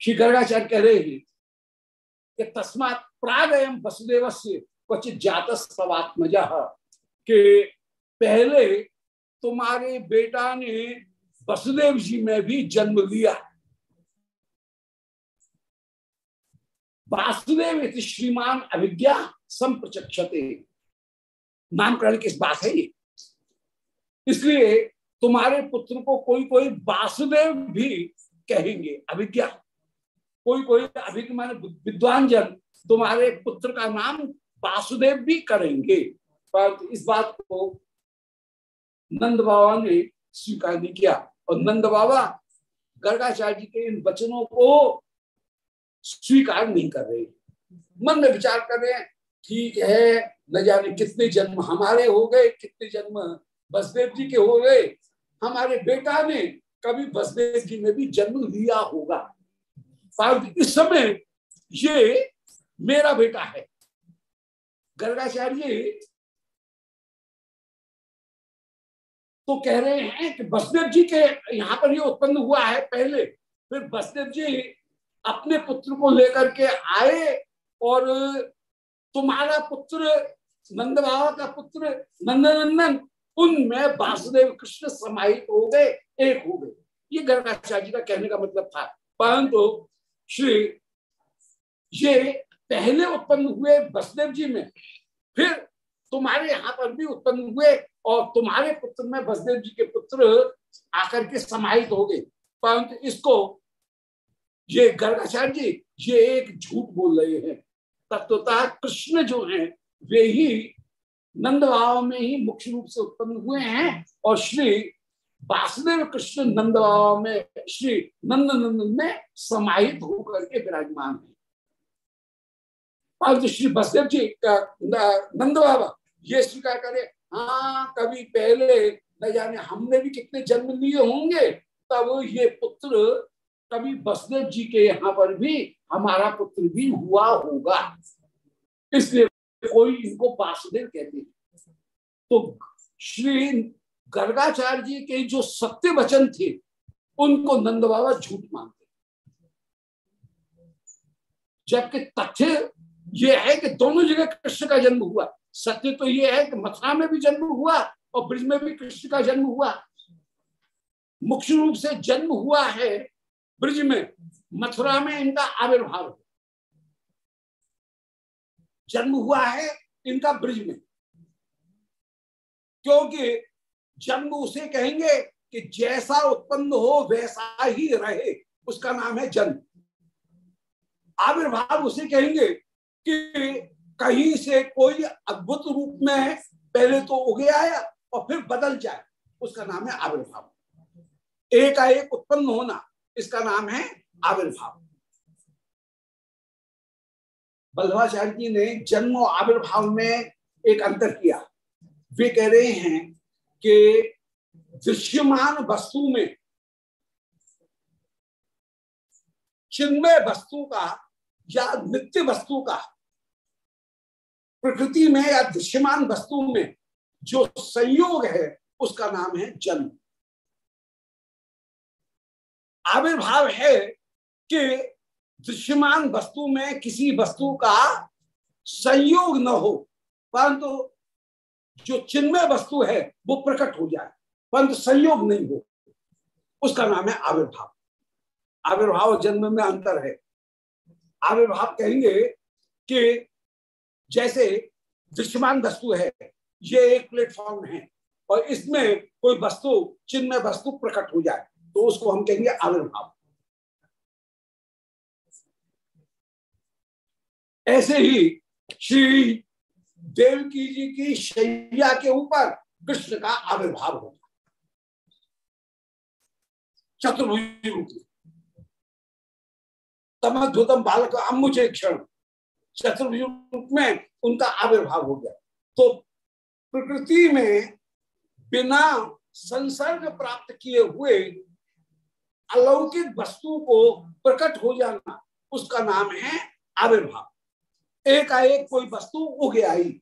A: श्री गर्गाचार्य कह रहे हैं कि तस्मात प्राग एवं वसुदेव से कुछ जात सवात्मजा के पहले तुम्हारे बेटा ने वसुदेव जी में भी जन्म लिया। वासुदेव श्रीमान अभिज्ञा संप्रचक्षते। नामकरण किस बात है ये। इसलिए तुम्हारे पुत्र को कोई कोई वासुदेव भी कहेंगे अभिज्ञा कोई कोई अभिज्ञ माने विद्वान जन, तुम्हारे पुत्र का नाम वासुदेव भी करेंगे। पर इस बात को नंद बाबा ने स्वीकार नहीं किया। और नंद बाबा गर्गाचार्य जी के इन वचनों को स्वीकार नहीं कर रहे। मन में विचार कर रहे हैं, ठीक है, न जाने कितने जन्म हमारे हो गए, कितने जन्म बसदेव जी के हो गए। हमारे बेटा ने कभी बसदेव जी में भी जन्म लिया होगा। इस समय ये मेरा बेटा है। गर्गाचार्य तो कह रहे हैं कि बसदेव जी के यहाँ पर ये उत्पन्न हुआ है पहले। फिर बसदेव जी अपने पुत्र को लेकर के आए और तुम्हारा पुत्र नंद बाबा का पुत्र नंदनंदन, उनमें वासुदेव कृष्ण समाहित हो गए, एक हो गए। ये गर्गाचार्य का कहने का मतलब था। परंतु श्री, ये पहले उत्पन्न हुए वसुदेव जी में, फिर तुम्हारे यहाँ पर भी उत्पन्न हुए और तुम्हारे पुत्र में वसुदेव जी के पुत्र आकर के समाहित हो गए। परंतु इसको, ये गर्गाचार्य जी, ये एक झूठ बोल रहे हैं। तत्वतः कृष्ण जो है, वे ही नंद भाव में ही मुख्य रूप से उत्पन्न हुए हैं और श्री वासुदेव कृष्ण नंद भाव में, श्री नंद नंदन में समाहित होकर के विराजमान है। और श्री बसदेव जी नंद बाबा ये स्वीकार करे हाँ कभी पहले न जाने हमने भी कितने जन्म लिए होंगे। तब ये पुत्र कभी बसदेव जी के यहाँ पर भी हमारा पुत्र भी हुआ होगा। इसलिए कोई इनको वासुदेव कहते हैं। तो श्री गर्गाचार्य जी के जो सत्य वचन थे, उनको नंद बाबा झूठ मानते जबकि तथ्य ये है कि दोनों जगह कृष्ण का जन्म हुआ। सत्य तो ये है कि मथुरा में भी जन्म हुआ और ब्रिज में भी कृष्ण का जन्म हुआ। मुख्य रूप से जन्म हुआ है ब्रिज में। मथुरा में इनका आविर्भाव जन्म हुआ है इनका ब्रिज में। क्योंकि जन्म उसे कहेंगे कि जैसा उत्पन्न हो, वैसा ही रहे। उसका नाम है जन्म। आविर्भाव उसे कहेंगे कि कहीं से कोई अद्भुत रूप में पहले तो उगे आया और फिर बदल जाए। उसका नाम है आविर्भाव। एकाएक उत्पन्न होना, इसका नाम है आविर्भाव। बल्लभाचार्य जी ने जन्म और आविर्भाव में एक अंतर किया। वे कह रहे हैं कि दृश्यमान वस्तु में, चिन्मय वस्तु का या नित्य वस्तु का प्रकृति में या दृश्यमान वस्तु में जो संयोग है, उसका नाम है जन्म आविर्भाव है कि दृश्यमान वस्तु में किसी वस्तु का संयोग न हो, परंतु जो चिन्मय वस्तु है, वो प्रकट हो जाए, परंतु संयोग नहीं हो, उसका नाम है आविर्भाव। आविर्भाव जन्म में अंतर है। आविर्भाव कहेंगे कि जैसे दृश्यमान वस्तु है, ये एक प्लेटफॉर्म है, और इसमें कोई वस्तु, चिन्मय वस्तु प्रकट हो जाए तो उसको हम कहेंगे आविर्भाव। ऐसे ही श्री देवकी जी की शैया के ऊपर कृष्ण का आविर्भाव होगा। चतुर्भुज रूप में। तमद्भुतम बालक अमुचे क्षण। चतुर्भुज रूप में उनका आविर्भाव हो गया। तो प्रकृति में बिना संसर्ग प्राप्त किए हुए अलौकिक वस्तु को प्रकट हो जाना, उसका नाम है आविर्भाव। एकाएक कोई वस्तु उगे आई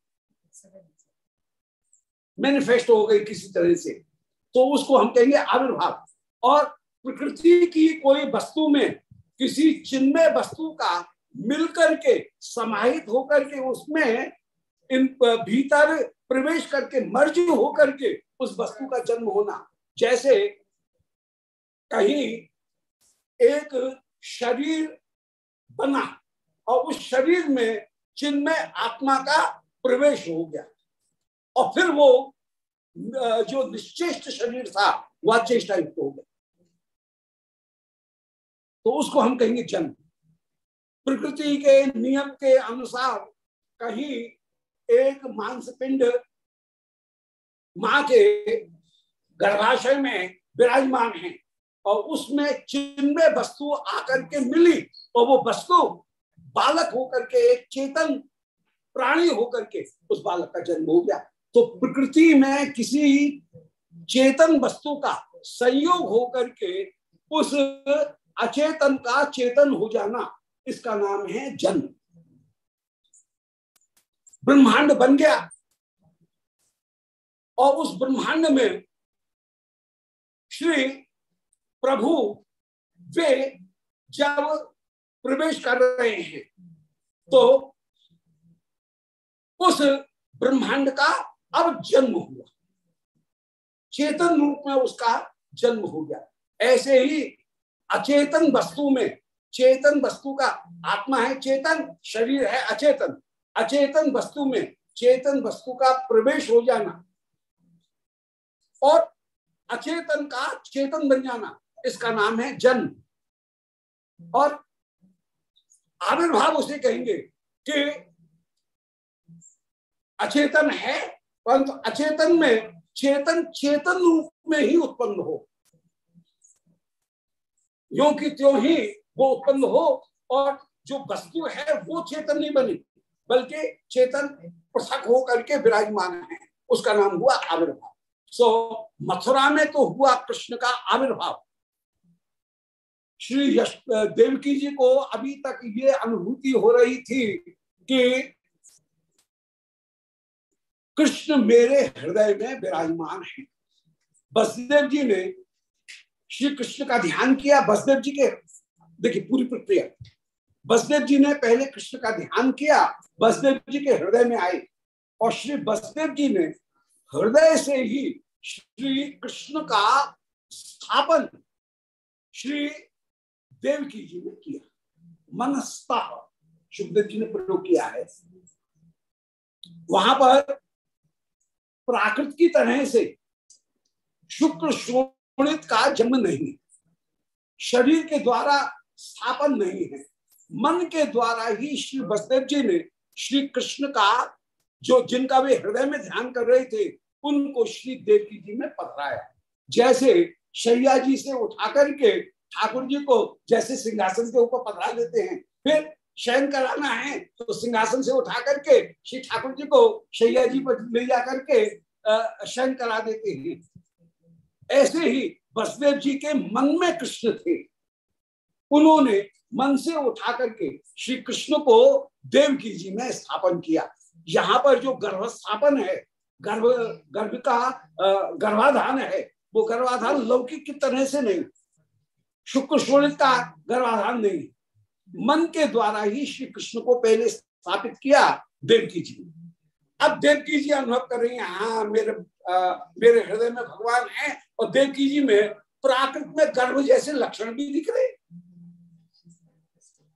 A: मैनिफेस्ट हो गई किसी तरह से तो उसको हम कहेंगे आविर्भाव। और प्रकृति की कोई वस्तु में किसी चिन्मय वस्तु का मिलकर के, समाहित होकर के उसमें इन भीतर प्रवेश करके, मर्ज होकर के उस वस्तु का जन्म होना। जैसे कहीं एक शरीर बना और उस शरीर में चिन्मय आत्मा का प्रवेश हो गया और फिर वो जो निश्चेष्ट शरीर था वह चेष्टा युक्त हो गया। तो उसको हम कहेंगे जन्म। प्रकृति के नियम के अनुसार कहीं एक मांस पिंड माँ के गर्भाशय में विराजमान है और उसमें चिन्मय वस्तु आकर के मिली और वो वस्तु बालक होकर के एक चेतन प्राणी होकर के उस बालक का जन्म हो गया। तो प्रकृति में किसी चेतन वस्तु का संयोग होकर के उस अचेतन का चेतन हो जाना इसका नाम है जन्म। ब्रह्मांड बन गया। और उस ब्रह्मांड में श्री प्रभु, वे जब प्रवेश कर रहे हैं तो उस ब्रह्मांड का अब जन्म हुआ। चेतन रूप में उसका जन्म हो गया। ऐसे ही अचेतन वस्तु में चेतन वस्तु का आत्मा है चेतन, शरीर है अचेतन। अचेतन वस्तु में चेतन वस्तु का प्रवेश हो जाना और अचेतन का चेतन बन जाना, इसका नाम है जन्म और आविर्भाव उसे कहेंगे कि अचेतन है, परंतु अचेतन में चेतन चेतन रूप में ही उत्पन्न हो। यो कि त्यों ही वो उत्पन्न हो और जो वस्तु है वो चेतन नहीं बनी बल्कि चेतन पृथक होकर के विराजमान है। उसका नाम हुआ आविर्भाव। सो so, मथुरा में तो हुआ कृष्ण का आविर्भाव। श्री यश देवकी जी को अभी तक ये अनुभूति हो रही थी कि कृष्ण मेरे हृदय में विराजमान है। बसदेव जी ने श्री कृष्ण का ध्यान किया बसदेव जी के देखिए, पूरी प्रक्रिया। बसदेव जी ने पहले कृष्ण का ध्यान किया, बसदेव जी के हृदय में आए और श्री बसदेव जी ने हृदय से ही श्री कृष्ण का स्थापन श्री देवकी जी ने किया। मनस्ता सुखदेव जी ने प्रयोग किया है। वहाँ पर प्राकृत की तरह से शुक्र शोणित का जन्म नहीं, शरीर के द्वारा स्थापन नहीं है। मन के द्वारा ही श्री वसुदेव जी ने श्री कृष्ण का जो जिनका वे हृदय में ध्यान कर रहे थे, उनको श्री देवकी जी में पधराया। जैसे शैया जी से उठा करके ठाकुर जी को जैसे सिंहासन के ऊपर पधरा देते हैं, फिर शयन कराना है तो सिंहासन से उठा करके श्री ठाकुर जी को शैया जी पर ले जा करके शयन करा देते हैं। ऐसे ही वसुदेव जी के मन में कृष्ण थे। उन्होंने मन से उठा करके श्री कृष्ण को देवकी जी में स्थापन किया। यहाँ पर जो गर्भ स्थापन है गर्भ गर्भ का गर्भाधान है वो गर्भाधान लौकिक की तरह से नहीं। शुक्र शोणित का गर्भाधान नहीं। मन के द्वारा ही श्री कृष्ण को पहले स्थापित किया देवकी जी अब देवकी जी अनुभव कर रही है हाँ मेरे आ, मेरे हृदय में भगवान है और देवकी जी में प्राकृत में गर्भ जैसे लक्षण भी दिख रहे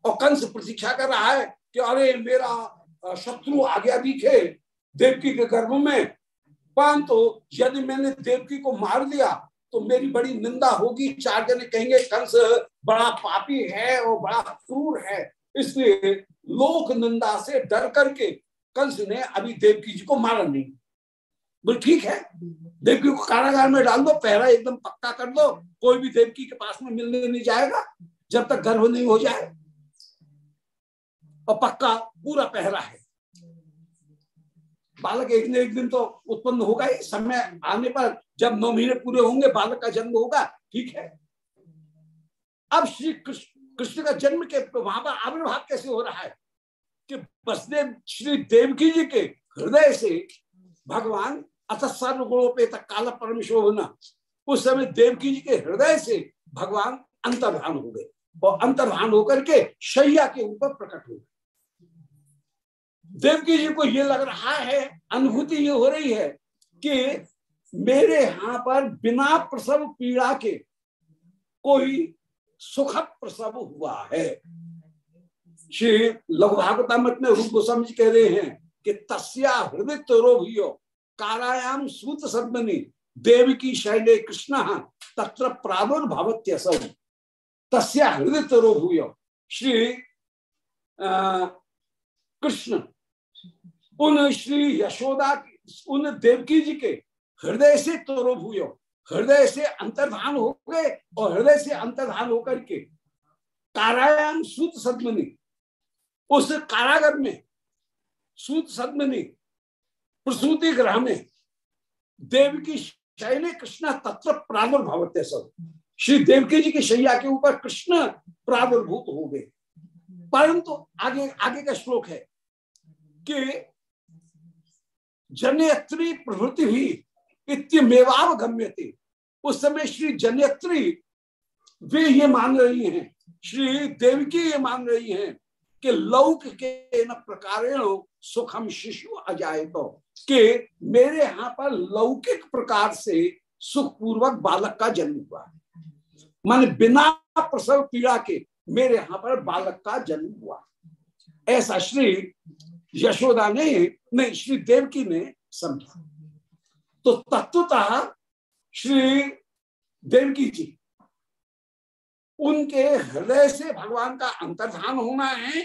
A: और कंस प्रतीक्षा कर रहा है कि अरे, मेरा शत्रु आ गया दिखे देवकी के गर्भ में। परंतु तो यदि मैंने देवकी को मार दिया तो मेरी बड़ी निंदा होगी। चार जने कहेंगे, कंस, बड़ा पापी है और बड़ा क्रूर है। इसलिए लोक निंदा से डर करके कंस ने अभी देवकी जी को मारा नहीं। बोल, ठीक है, देवकी को कारागार में डाल दो, पहरा एकदम पक्का कर दो। कोई भी देवकी के पास में मिलने नहीं जाएगा, जब तक गर्भ नहीं हो जाए। और पक्का पूरा पहरा है। बालक एक न एक दिन तो उत्पन्न होगा ही, समय आने पर जब नौ महीने पूरे होंगे, बालक का जन्म होगा, ठीक है? अब श्री कृष्ण का जन्म के वहाँ पर आविर्भाव कैसे हो रहा है? कि बसदेव श्री देवकी जी के हृदय से भगवान अथ सर्वगुणोपेत काला परमेश्वर होना, उस समय देवकी जी के हृदय से भगवान अंतर्धान हो गए। और अंतर्धान होकर के शैया के ऊपर प्रकट हो गए। देवकी जी को ये लग रहा है, अनुभूति ये हो रही है कि मेरे यहाँ पर बिना प्रसव पीड़ा के कोई सुखद प्रसव हुआ है। श्री लघु मत में रूप गोस्वामी कह रहे हैं कि तस्या हृदय तरो कारायाम सूत सदमनी देव की शैले कृष्ण तत्र प्रादुर्भवत्य सब तस्या हृदय तरो भूयो श्री कृष्ण उन श्री यशोदा उन देवकी जी के हृदय से तोरो भूयो हृदय से अंतर्धान हो गए और हृदय से अंतर्धान होकर के कारायाम सूत सदमनी, उस कारागर में, सूत सदमनी प्रसूति ग्रह में देव की शैली कृष्ण तत्व प्रादुर्भावते सब। श्री देवकी जी की शैया के ऊपर कृष्ण प्रादुर्भूत हो गए। परंतु आगे आगे का श्लोक है कि जनयत्री प्रभृति भी इत्यमेवावगम्य थे उस समय श्री जनयत्री वे ये मान रही हैं, श्री देवकी ये मान रही हैं कि लौक के न प्रकारेण सुखम शिशु अजाए तो कि मेरे यहाँ पर लौकिक प्रकार से सुखपूर्वक बालक का जन्म हुआ। है मान बिना प्रसव पीड़ा के मेरे यहाँ पर बालक का जन्म हुआ। ऐसा श्री यशोदा ने नहीं श्री देवकी ने समझा। तो तत्वतः श्री देवकी जी, उनके हृदय से भगवान का अंतर्धान होना है,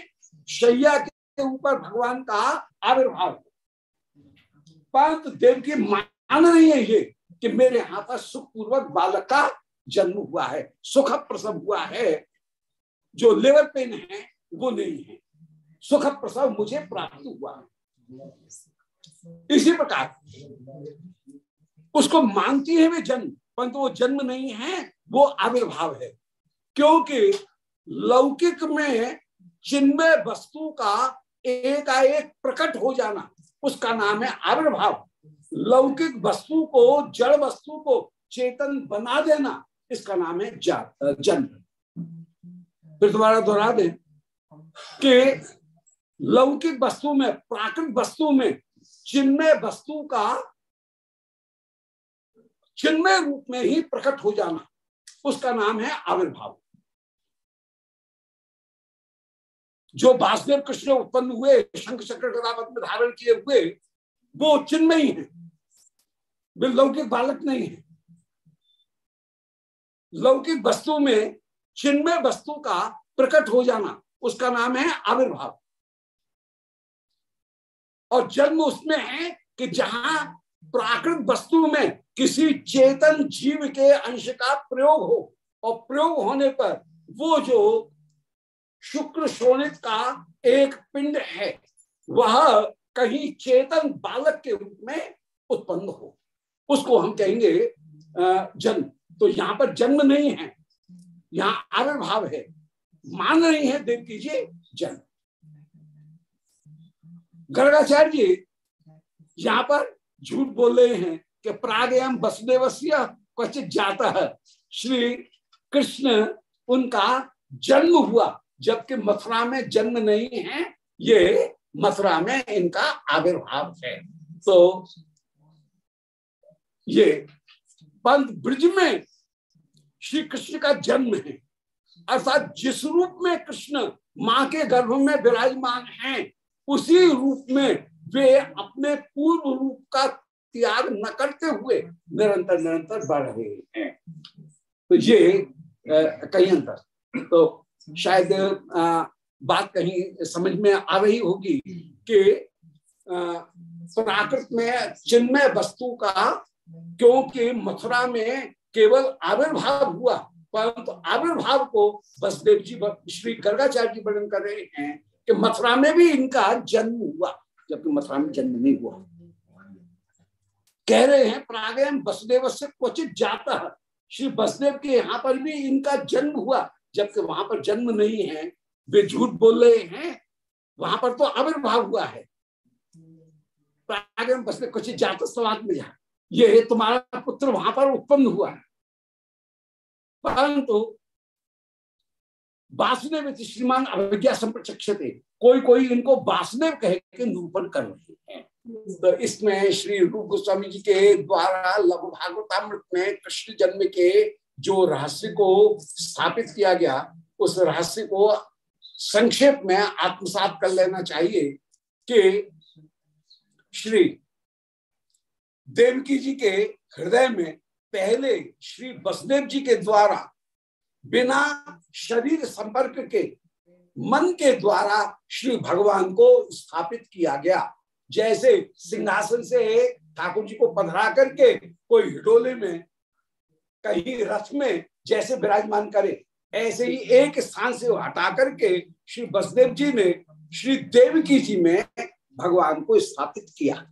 A: शैया के ऊपर भगवान का आविर्भाव। परंतु देवकी मान रही है ये कि मेरे यहाँ पर सुखपूर्वक बालक का जन्म हुआ है, सुख प्रसव हुआ है, जो लेवर पेन है, वो नहीं है। सुख प्रसव मुझे प्राप्त हुआ। इसी प्रकार, उसको मानती है वे जन्म, परंतु वो जन्म नहीं है, वो आविर्भाव है। क्योंकि लौकिक में चिन्मय वस्तु का एकाएक प्रकट हो जाना, उसका नाम है आविर्भाव। लौकिक वस्तु को, जड़ वस्तु को चेतन बना देना, इसका नाम है जन्म। फिर दोबारा दोहरा दें कि लौकिक वस्तु में प्राकृतिक वस्तु में, चिन्मय वस्तु का चिन्मय रूप में ही प्रकट हो जाना, उसका नाम है आविर्भाव। जो वासुदेव कृष्ण उत्पन्न हुए, शंख चक्र में धारण किए हुए, वो चिन्ह ही है। वे लौकिक बालक नहीं है। लौकिक वस्तु में चिन्मय वस्तु का प्रकट हो जाना, उसका नाम है आविर्भाव। और जन्म उसमें है कि जहाँ प्राकृत वस्तु में किसी चेतन जीव के अंश का प्रयोग हो, और प्रयोग होने पर वो जो शुक्र शोणित का एक पिंड है, वह कहीं चेतन बालक के रूप में उत्पन्न हो। उसको हम कहेंगे जन्म। तो यहाँ पर जन्म नहीं है, यहाँ आविर्भाव है। मान रही है देव कीजिए जन्म। गर्गाचार्य जी यहाँ पर झूठ बोल रहे हैं कि प्रागयम वसुदेवस्य क्वचित जाता। है श्री कृष्ण उनका जन्म हुआ जबकि मथुरा में जन्म नहीं है ये मथुरा में इनका आविर्भाव है। तो ये पंत ब्रिज में श्री कृष्ण का जन्म है। अर्थात जिस रूप में कृष्ण माँ के गर्भ में विराजमान हैं उसी रूप में वे अपने पूर्व रूप का त्याग न करते हुए निरंतर निरंतर बढ़ रहे हैं। तो ये कहीं अंतर। तो शायद आ, बात कहीं समझ में आ रही होगी कि प्राकृत में चिन्मय वस्तु का क्योंकि मथुरा में केवल आविर्भाव हुआ परंतु तो आविर्भाव को बसदेव जी श्री गर्गाचार्य जी वर्णन कर रहे हैं। कि मथुरा में भी इनका जन्म हुआ, जबकि मथुरा में जन्म नहीं हुआ। कह रहे हैं प्रागयम वसुदेव से क्वचित जाता है। श्री वसुदेव के यहाँ पर भी इनका जन्म हुआ, जबकि वहाँ पर जन्म नहीं है। वे झूठ बोल रहे हैं, वहाँ पर तो आविर्भाव हुआ है। प्रागयम बसदेव क्वचित जाता समाज में जा ये तुम्हारा पुत्र वहाँ पर उत्पन्न हुआ है। परंतु वासुदेव श्रीमान अभिज्ञा संप्रचक्षते कोई कोई इनको वासुदेव कह के निरूपण कर रहे हैं। तो इसमें श्री रूप गोस्वामी जी के द्वारा लघु भागवतामृत में कृष्ण जन्म के जो रहस्य को स्थापित किया गया, उस रहस्य को संक्षेप में आत्मसात कर लेना चाहिए कि श्री देवकी जी के हृदय में पहले श्री बसदेव जी के द्वारा बिना शरीर संपर्क के, मन के द्वारा श्री भगवान को स्थापित किया गया। जैसे सिंहासन से ठाकुर जी को पधरा करके कोई हिडोले में, कहीं रथ में जैसे विराजमान करे, ऐसे ही एक स्थान से हटा करके श्री बसदेव जी ने, श्री देवकी जी में भगवान को स्थापित किया।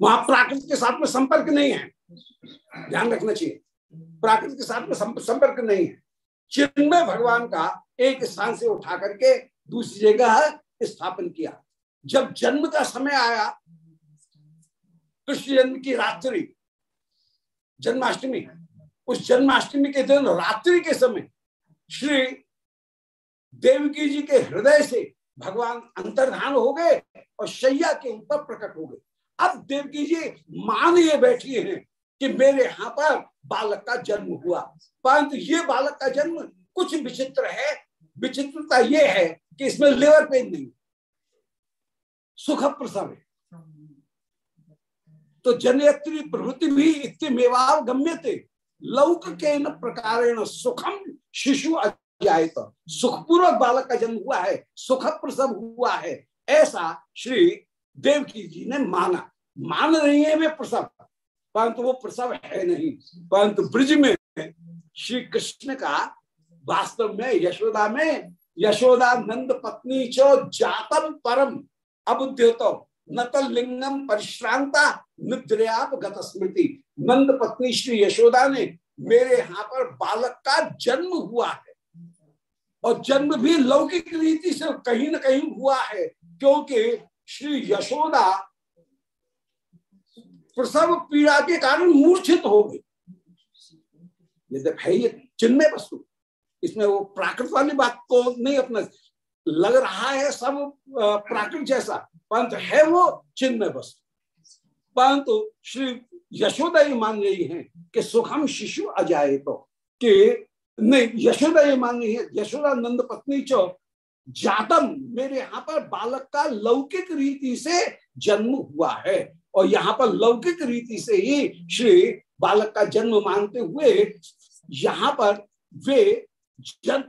A: वहाँ प्राकृत के साथ में संपर्क नहीं है। ध्यान रखना चाहिए। प्राकृत के साथ में संपर्क नहीं है। चिन्मय भगवान का एक स्थान से उठा करके दूसरी जगह स्थापन किया। जब जन्म का समय आया, कृष्ण जन्म की रात्रि, जन्माष्टमी उस जन्माष्टमी के दिन, रात्रि के समय, श्री देवकी जी के हृदय से भगवान अंतर्धान हो गए और शैया के ऊपर प्रकट हो गए। अब देवकी जी मान ये बैठी हैं। कि मेरे यहाँ पर बालक का जन्म हुआ। परंतु ये बालक का जन्म कुछ विचित्र है। विचित्रता ये है कि इसमें लेवर पेन नहीं। सुख प्रसव है। तो जनयत्री प्रवृत्ति भी इतमेवाव गम्य थे। लौक के न प्रकार सुखम शिशु अजायत सुखपूर्वक बालक का जन्म हुआ है। सुख प्रसव हुआ है। ऐसा श्री देवकी जी ने माना। मान रही है वे प्रसव। परंतु वो प्रसव है नहीं। परंतु ब्रिज में श्री कृष्ण का वास्तव में, यशोदा में यशोदा नंद पत्नी चो जातम परम अबुद्धितो नतल लिंगम परिश्रांता निद्रयाप गत नंद पत्नी श्री यशोदा ने मेरे यहाँ पर बालक का जन्म हुआ है। और जन्म भी लौकिक रीति से कहीं ना कहीं हुआ है, क्योंकि श्री यशोदा प्रसव पीड़ा के कारण मूर्छित हो गई। है ये चिन्मय वस्तु। इसमें वो प्राकृत वाली बात को नहीं अपना लग रहा है सब प्राकृत जैसा, परंतु है वो चिन्मय वस्तु। परंतु श्री यशोदा ये मान रही है कि सुखम शिशु अजाए तो कि नहीं यशोदा ये मान रही है यशोदा नंद पत्नी चो, जातम मेरे यहाँ पर बालक का लौकिक रीति से जन्म हुआ है। और यहाँ पर लौकिक रीति से ही श्री बालक का जन्म मानते हुए यहाँ पर वे जन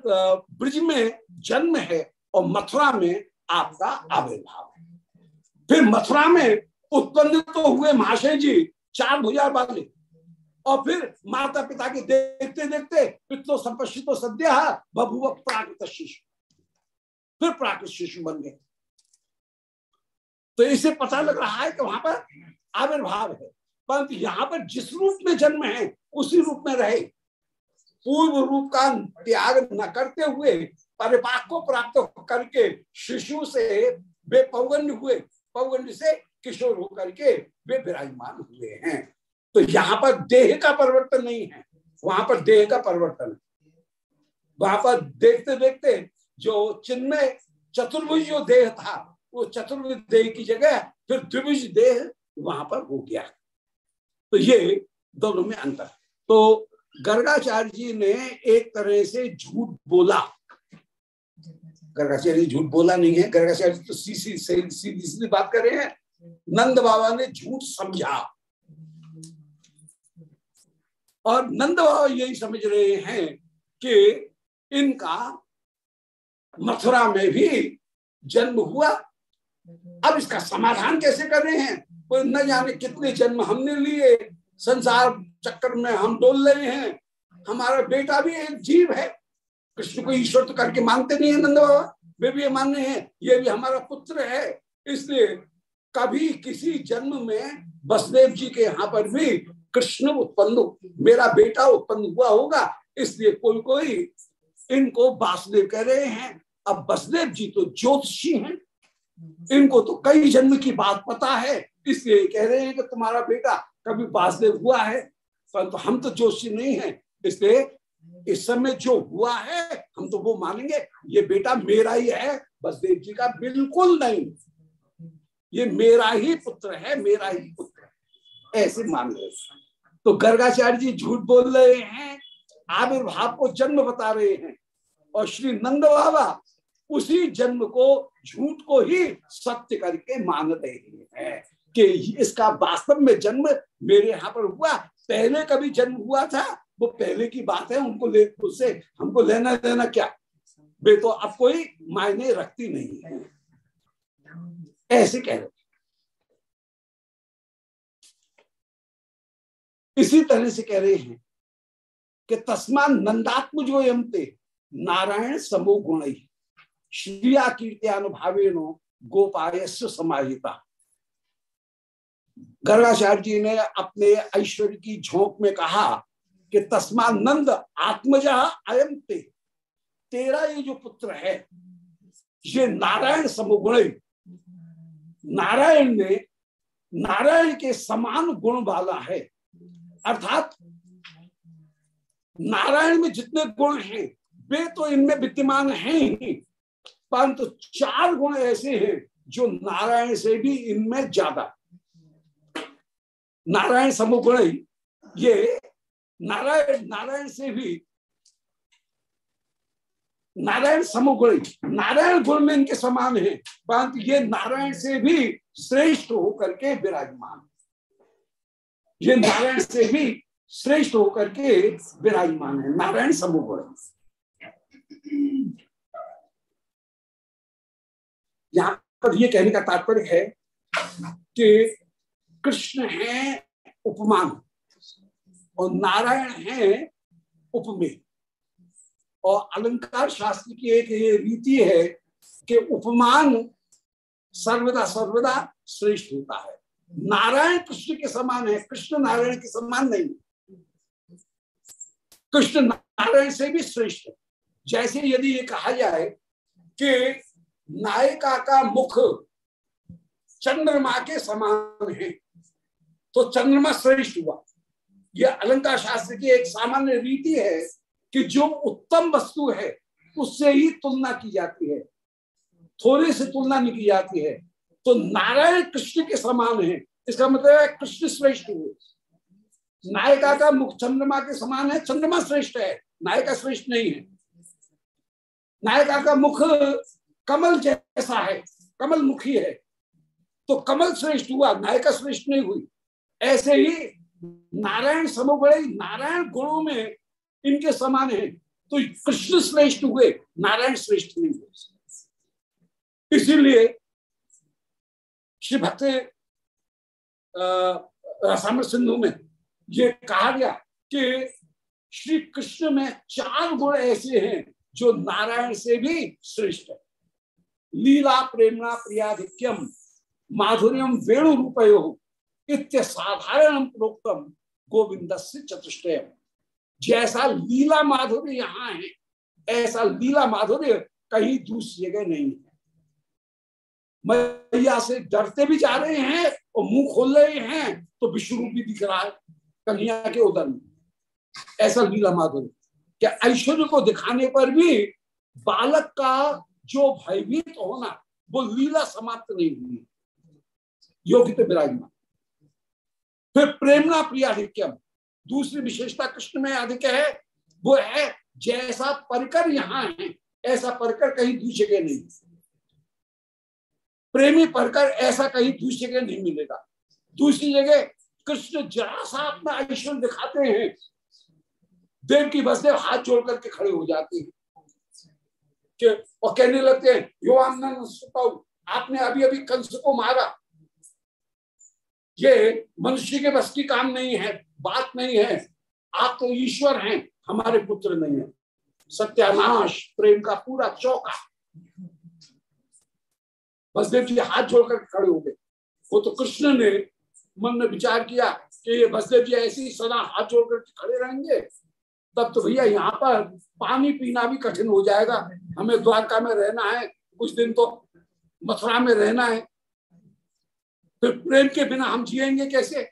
A: ब्रिज में जन्म है और मथुरा में आपका आविर्भाव है। फिर मथुरा में उत्पन्न तो हुए महाशय जी चार भुजा वाले और फिर माता पिता के देखते देखते पितलो संपत्ति सद्य बभुव प्राकृत शिशु। फिर प्राकृत शिशु बन गए। तो इसे पता लग रहा है कि वहाँ पर आविर्भाव है। परंतु यहाँ पर जिस रूप में जन्म है, उसी रूप में रहे। पूर्व रूप का त्याग न करते हुए, परिपाक को प्राप्त करके शिशु से वे पौगंड हुए। पौगंड से किशोर होकर के वे विराजमान हुए हैं। तो यहाँ पर देह का परिवर्तन नहीं है। वहाँ पर देह का परिवर्तन है। वहाँ पर देखते देखते जो चिन्मय चतुर्भुज जो देह था वो चतुर्भुज देह की जगह फिर द्विभुज देह वहाँ पर हो गया। तो ये दोनों में अंतर तो गर्गाचार्य जी ने एक तरह से झूठ बोला। गर्गाचार्य झूठ बोला नहीं है। गर्गाचार्य तो सीधी सीधी सीधी बात कर रहे हैं। नंद बाबा ने झूठ समझा। और नंद बाबा यही समझ रहे हैं कि इनका मथुरा में भी जन्म हुआ। अब इसका समाधान कैसे कर रहे हैं? कोई न जाने कितने जन्म हमने लिए। संसार चक्कर में हम डोल रहे हैं। हमारा बेटा भी एक जीव है। कृष्ण को ईश्वर तो करके मानते नहीं है नंद बाबा। वे भी ये मान रहे हैं, ये भी हमारा पुत्र है। इसलिए कभी किसी जन्म में बसदेव जी के यहाँ पर भी कृष्ण उत्पन्न मेरा बेटा उत्पन्न हुआ होगा। इसलिए कोई कोई इनको वासुदेव कह रहे हैं। अब बसदेव जी तो ज्योतिषी हैं। इनको तो कई जन्म की बात पता है, इसलिए कह रहे हैं कि तुम्हारा बेटा कभी वासुदेव हुआ है, परंतु तो हम तो जोशी नहीं है। इसलिए इस समय जो हुआ है, हम तो वो मानेंगे, ये बेटा मेरा ही है, बसदेव जी का बिल्कुल नहीं। ये मेरा ही पुत्र है, मेरा ही पुत्र ऐसे मान रहे तो गर्गाचार्य जी झूठ बोल रहे हैं, आविर्भाव को जन्म बता रहे हैं, और श्री नंद बाबा उसी जन्म को, झूठ को ही सत्य करके मान रहे हैं कि इसका वास्तव में जन्म मेरे यहाँ पर हुआ। पहले कभी जन्म हुआ था? वो पहले की बात है, उनको ले, उससे हमको लेना देना क्या? वे तो अब कोई मायने रखती नहीं है। ऐसे कह रहे इसी तरह से कह रहे हैं कि तस्मान नंदात्म जो यमते नारायण समो गुण। श्रिया कीर्त्यानुभावेनो गोपाय समाहिता। गर्गाचार्य जी ने अपने ऐश्वर्य की झोंक में कहा कि तस्मानंद आत्मजा अयम ते। तेरा ये जो पुत्र है, ये नारायण समगुण। नारायण ने नारायण के समान गुण वाला है। अर्थात नारायण में जितने गुण हैं, वे तो इनमें विद्यमान हैं ही। परंतु चार गुण ऐसे हैं जो नारायण से भी इनमें ज़्यादा नारायण समुगुण ये नारायण नारायण से भी, नारायण समुगुण नारायण गुण में इनके समान है। परंतु ये नारायण से भी श्रेष्ठ होकर के विराजमान ये नारायण से भी श्रेष्ठ होकर के विराजमान है। नारायण समुगुण यहाँ पर यह कहने का तात्पर्य है कि कृष्ण है उपमान और नारायण है उपमेय। और अलंकार शास्त्र की एक ये रीति है कि उपमान सर्वदा सर्वदा श्रेष्ठ होता है। नारायण कृष्ण के समान है, कृष्ण नारायण के समान नहीं कृष्ण नारायण से भी श्रेष्ठ है। जैसे यदि ये कहा जाए कि नायिका का मुख चंद्रमा के समान है। तो चंद्रमा श्रेष्ठ हुआ। यह अलंकार शास्त्र की एक सामान्य रीति है कि जो उत्तम वस्तु है, उससे ही तुलना की जाती है। थोड़े से तुलना नहीं की जाती है। तो नारायण कृष्ण के समान है। इसका मतलब है कृष्ण श्रेष्ठ हुए। नायिका का मुख चंद्रमा के समान है, चंद्रमा श्रेष्ठ है। नायिका श्रेष्ठ नहीं है। नायिका का मुख कमल जैसा है, कमल मुखी है। तो कमल श्रेष्ठ हुआ, नायका श्रेष्ठ नहीं हुई। ऐसे ही नारायण समोगुण नारायण गुणों में इनके समान है। तो कृष्ण श्रेष्ठ हुए, नारायण श्रेष्ठ नहीं हुए। इसीलिए श्री भक्त रसामर सिंधु में ये कहा गया कि श्री कृष्ण में चार गुण ऐसे हैं जो नारायण से भी श्रेष्ठ है। लीला प्रेमणा प्रियाधिक्यम माधुर्यम वेणु रूपयो इत्य साधारण प्रोक्तम गोविंद से चतुष्टय जैसा लीला माधुर्य यहाँ है, ऐसा लीला माधुर्य कहीं दूसरी जगह नहीं है। मैया से डरते भी जा रहे हैं और मुँह खोल रहे हैं तो विष्णु भी दिख रहा है कन्या के उदर में। ऐसा लीला माधुर्य। क्या ऐश्वर्य को दिखाने पर भी बालक का जो भयभीत होना, वो लीला समाप्त नहीं हुई। योग्य तो विराजमान। फिर प्रेमना प्रियाधिक्यम दूसरी विशेषता कृष्ण में अधिक है, वो है जैसा परकर यहाँ है, ऐसा परकर कहीं दूसरी जगह नहीं। प्रेमी परकर ऐसा कहीं दूसरी जगह नहीं मिलेगा। दूसरी जगह कृष्ण जरा सा अपना ऐश्वर्य दिखाते हैं। देव की बसदेव हाथ जोड़ करके खड़े हो जाते हैं। कि और कहने लगते हैं। यो आपने अभी अभी कंस को मारा। ये मनुष्य के बस की काम नहीं है, बात नहीं है। आप तो ईश्वर हैं, हमारे पुत्र नहीं है। सत्यानाश, प्रेम का पूरा चौका। बसदेव जी हाथ जोड़कर खड़े हो गए। वो तो कृष्ण ने मन में विचार किया कि ये बसदेव जी ऐसी सदा हाथ जोड़कर खड़े रहेंगे। तब तो भैया यहाँ पर पानी पीना भी कठिन हो जाएगा। हमें द्वारका में रहना है, कुछ दिन तो मथुरा में रहना है। फिर प्रेम के बिना हम जिएँगे कैसे?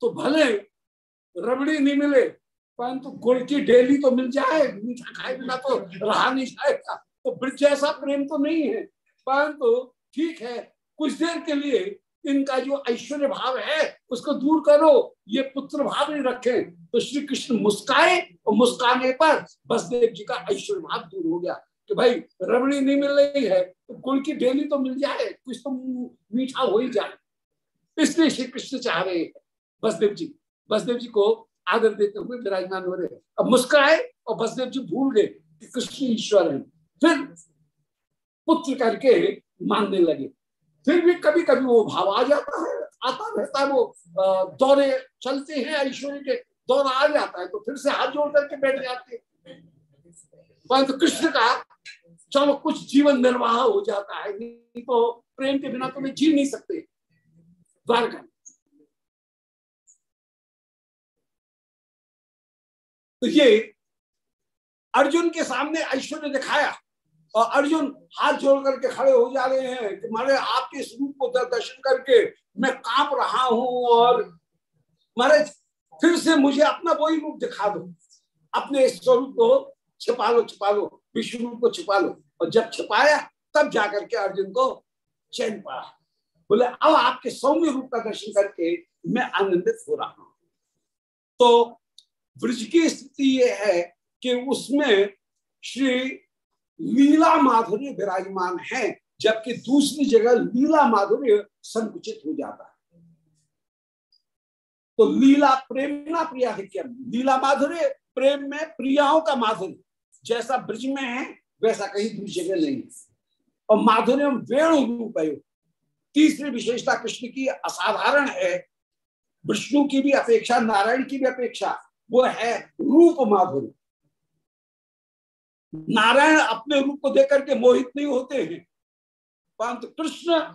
A: तो भले रबड़ी नहीं मिले, परंतु गुड़ की डेली तो मिल जाए, मीठा खाए बिना तो रहा नहीं जाएगा। तो ब्रज जैसा प्रेम तो नहीं है। परंतु ठीक है, कुछ देर के लिए इनका जो ऐश्वर्य भाव है, उसको दूर करो। ये पुत्र भाव नहीं रखे। तो श्री कृष्ण मुस्काए और मुस्काने पर बसदेव जी का ऐश्वर्य भाव दूर हो गया कि भाई रबड़ी नहीं मिल रही है तो गुड़ की डेली तो मिल जाए, कुछ तो मीठा हो ही जाए। इसलिए श्री कृष्ण चाह रहे हैं। बसदेव जी बसदेव जी को आदर देते हुए विराजमान हो रहे अब मुस्कुराए और बसदेव जी भूल गए कि कृष्ण ईश्वर है। फिर पुत्र करके मानने लगे। फिर भी कभी कभी वो भाव आ जाता है, आता रहता है वो दौरे चलते हैं ऐश्वर्य के। दौरा आ जाता है तो फिर से हाथ जोड़ करके बैठ जाते हैं। परंतु कृष्ण का चलो कुछ जीवन निर्वाह हो जाता है, नहीं तो प्रेम के बिना तो मैं जी नहीं सकते। द्वारका। तो ये अर्जुन के सामने ऐश्वर्य दिखाया और अर्जुन हाथ जोड़ करके खड़े हो जा रहे हैं कि मारे आपके स्वरूप को दर्शन करके मैं काँप रहा हूँ और मारे फिर से मुझे अपना वही रूप दिखा दो। अपने स्वरूप को छिपा लो छिपा लो, विश्व रूप को छिपा लो। और जब छिपाया, तब जाकर के अर्जुन को चैन पड़ा। बोले, अब आपके सौम्य रूप का दर्शन करके मैं आनंदित हो रहा हूँ। तो ब्रज की स्थिति ये है कि उसमें श्री लीला माधुर्य विराजमान है, जबकि दूसरी जगह लीला माधुर्य संकुचित हो जाता है। तो लीला प्रेमना प्रियाधिक्यम लीला माधुर्य प्रेम में प्रियाओं का माधुर्य जैसा ब्रज में है, वैसा कहीं दूसरी जगह नहीं। और माधुर्य वेणु रूप है। तीसरी विशेषता कृष्ण की असाधारण है। विष्णु की भी अपेक्षा, नारायण की भी अपेक्षा, वो है रूप माधुर्य नारायण अपने रूप को देकर के मोहित नहीं होते हैं। परंतु कृष्ण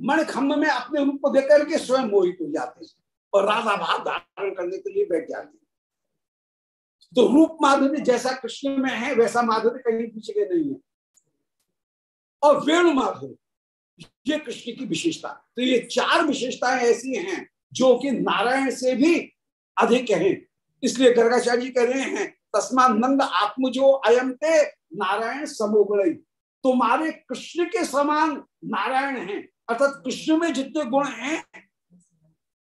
A: मन में अपने रूप को देकर के स्वयं मोहित हो जाते हैं। और राधा भाव धारण करने के लिए बैठ जाते हैं तो रूप माधुर्य जैसा कृष्ण में है, वैसा माधुर्य कहीं पीछे नहीं है। और वेणु माधुर्य ये कृष्ण की विशेषता। तो ये चार विशेषताएँ ऐसी हैं, जो कि नारायण से भी अधिक हैं। इसलिए गर्गाचार्य जी कह रहे हैं तस्मा नंद आत्मजो अयम ते नारायण समोगुण। तुम्हारे कृष्ण के समान नारायण हैं, अर्थात कृष्ण में जितने गुण हैं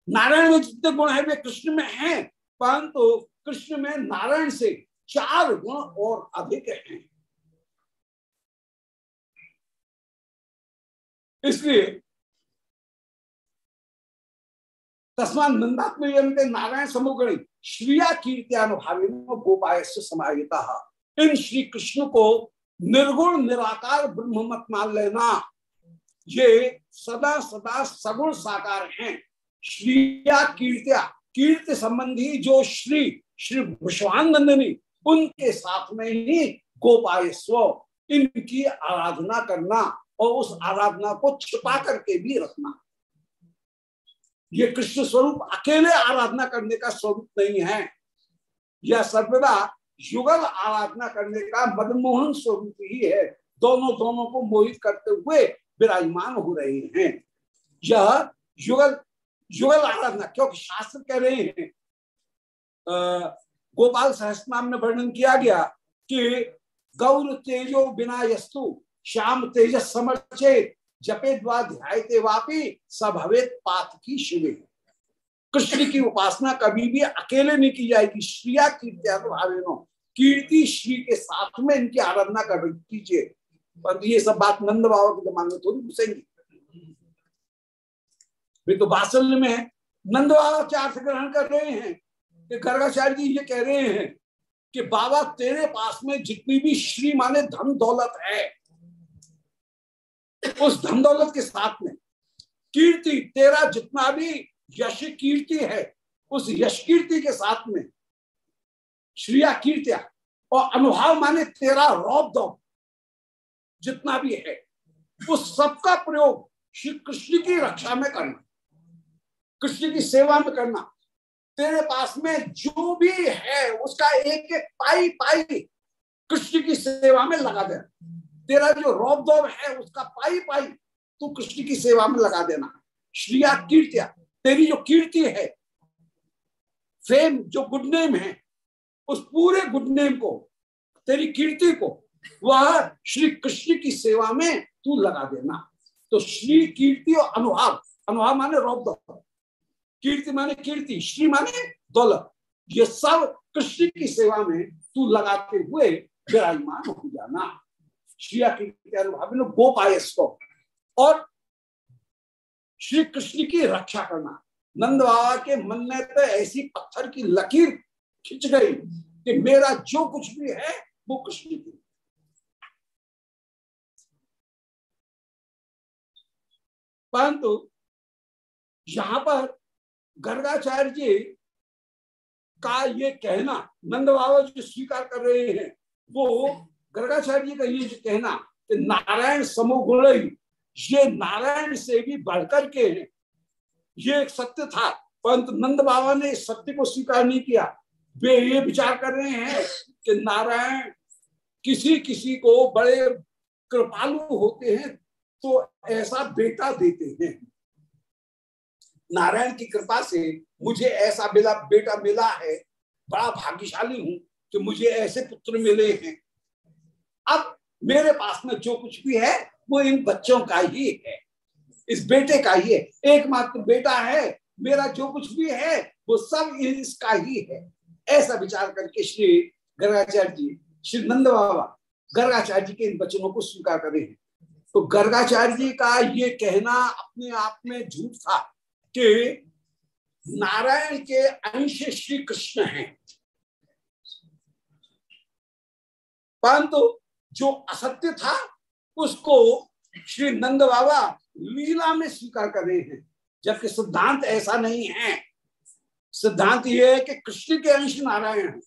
A: नारायण में जितने गुण है, वे कृष्ण में हैं, परंतु तो कृष्ण में नारायण से चार गुण और अधिक हैं। इसलिए तस्मा नंदात्म नारायण समूह श्रिया कीर्त्यानुभावी गोपाय से समाहिता। इन श्री कृष्ण को निर्गुण, निराकार ब्रह्म मत मान लेना। ये सदा सदा सगुण साकार हैं। श्रिया कीर्त्या कीर्ति संबंधी जो श्री श्री विश्वानंदनी, उनके साथ में ही गोपाय स्व इनकी आराधना करना और उस आराधना को छिपा करके भी रखना। ये कृष्ण स्वरूप अकेले आराधना करने का स्वरूप नहीं है। यह सर्वदा युगल आराधना करने का मदमोहन स्वरूप ही है। दोनों दोनों को मोहित करते हुए विराजमान हो रहे हैं। यह युगल युगल आराधना क्योंकि शास्त्र कह रहे हैं। गोपाल सहस्त्र नाम में वर्णन किया गया कि गौर तेजो बिना यस्तु श्याम तेजस समर्चे, जपे द्वाध्याय वापी, सभवेत पात की शिवे। कृष्ण की उपासना कभी भी अकेले नहीं की जाएगी। श्रिया कीर्त्यानुभावेनो, कीर्ति श्री के साथ में इनकी आराधना कर कीजिए। पर ये सब बात नंद बाबा के दिमाग में थोड़ी घुसेंगी। वे तो बासल में नंद बाबा चार से ग्रहण कर रहे हैं कि गर्गाचार्य जी ये कह रहे हैं कि बाबा तेरे पास में जितनी भी श्री माने धन दौलत है, उस धन दौलत के साथ में कीर्ति, तेरा जितना भी यश कीर्ति है, उस यश कीर्ति के साथ में श्रिया कीर्तिया और अनुभाव माने तेरा रौब दो जितना भी है, उस सबका प्रयोग श्री कृष्ण की रक्षा में करना। कृष्ण की सेवा में करना। तेरे पास में जो भी है, उसका एक एक पाई पाई कृष्ण की सेवा में लगा देना। तेरा जो रौब दौब है, उसका पाई पाई तू कृष्ण की सेवा में लगा देना। श्रिया कीर्तिया, तेरी जो कीर्ति है, फेम जो गुड नेम है, उस पूरे गुड नेम को, तेरी कीर्ति को, वह श्री कृष्ण की सेवा में तू लगा देना। तो श्री कीर्ति और अनुभाव अनुभाव माने रौब कीर्ति माने कीर्ति, श्री माने दौलत। ये सब कृष्ण की सेवा में तू लगाते हुए विराजमान हो जाना। श्रिया कीर्ति गोपाय और श्री कृष्ण की रक्षा करना। नंद बाबा के मन में तो ऐसी पत्थर की लकीर खिंच गई कि मेरा जो कुछ भी है, वो कृष्ण की। परंतु यहाँ पर गर्गाचार्य जी का ये कहना, नंद बाबा जो स्वीकार कर रहे हैं, वो गर्गाचार्य जी का ये जो कहना कि नारायण समूह ये नारायण से भी बढ़कर के ये एक सत्य था, परंतु नंद बाबा ने इस सत्य को स्वीकार नहीं किया। वे ये विचार कर रहे हैं कि नारायण किसी किसी को बड़े कृपालु होते हैं तो ऐसा बेटा देते हैं। नारायण की कृपा से मुझे ऐसा मिला, बेटा मिला है, बड़ा भाग्यशाली हूँ कि मुझे ऐसे पुत्र मिले हैं। अब मेरे पास में जो कुछ भी है, वो इन बच्चों का ही है। इस बेटे का ही है। एकमात्र बेटा है। मेरा जो कुछ भी है, वो सब इसका ही है। ऐसा विचार करके श्री गर्गाचार्य जी, श्री नंद बाबा गर्गाचार्य जी के इन वचनों को स्वीकार करे हैं। तो गर्गाचार्य जी का ये कहना अपने आप में झूठ था। कि नारायण के अंश श्री कृष्ण हैं। परंतु जो असत्य था, उसको श्री नंद बाबा लीला में स्वीकार कर रहे हैं, जबकि सिद्धांत ऐसा नहीं है। सिद्धांत यह है कि कृष्ण के अंश नारायण है।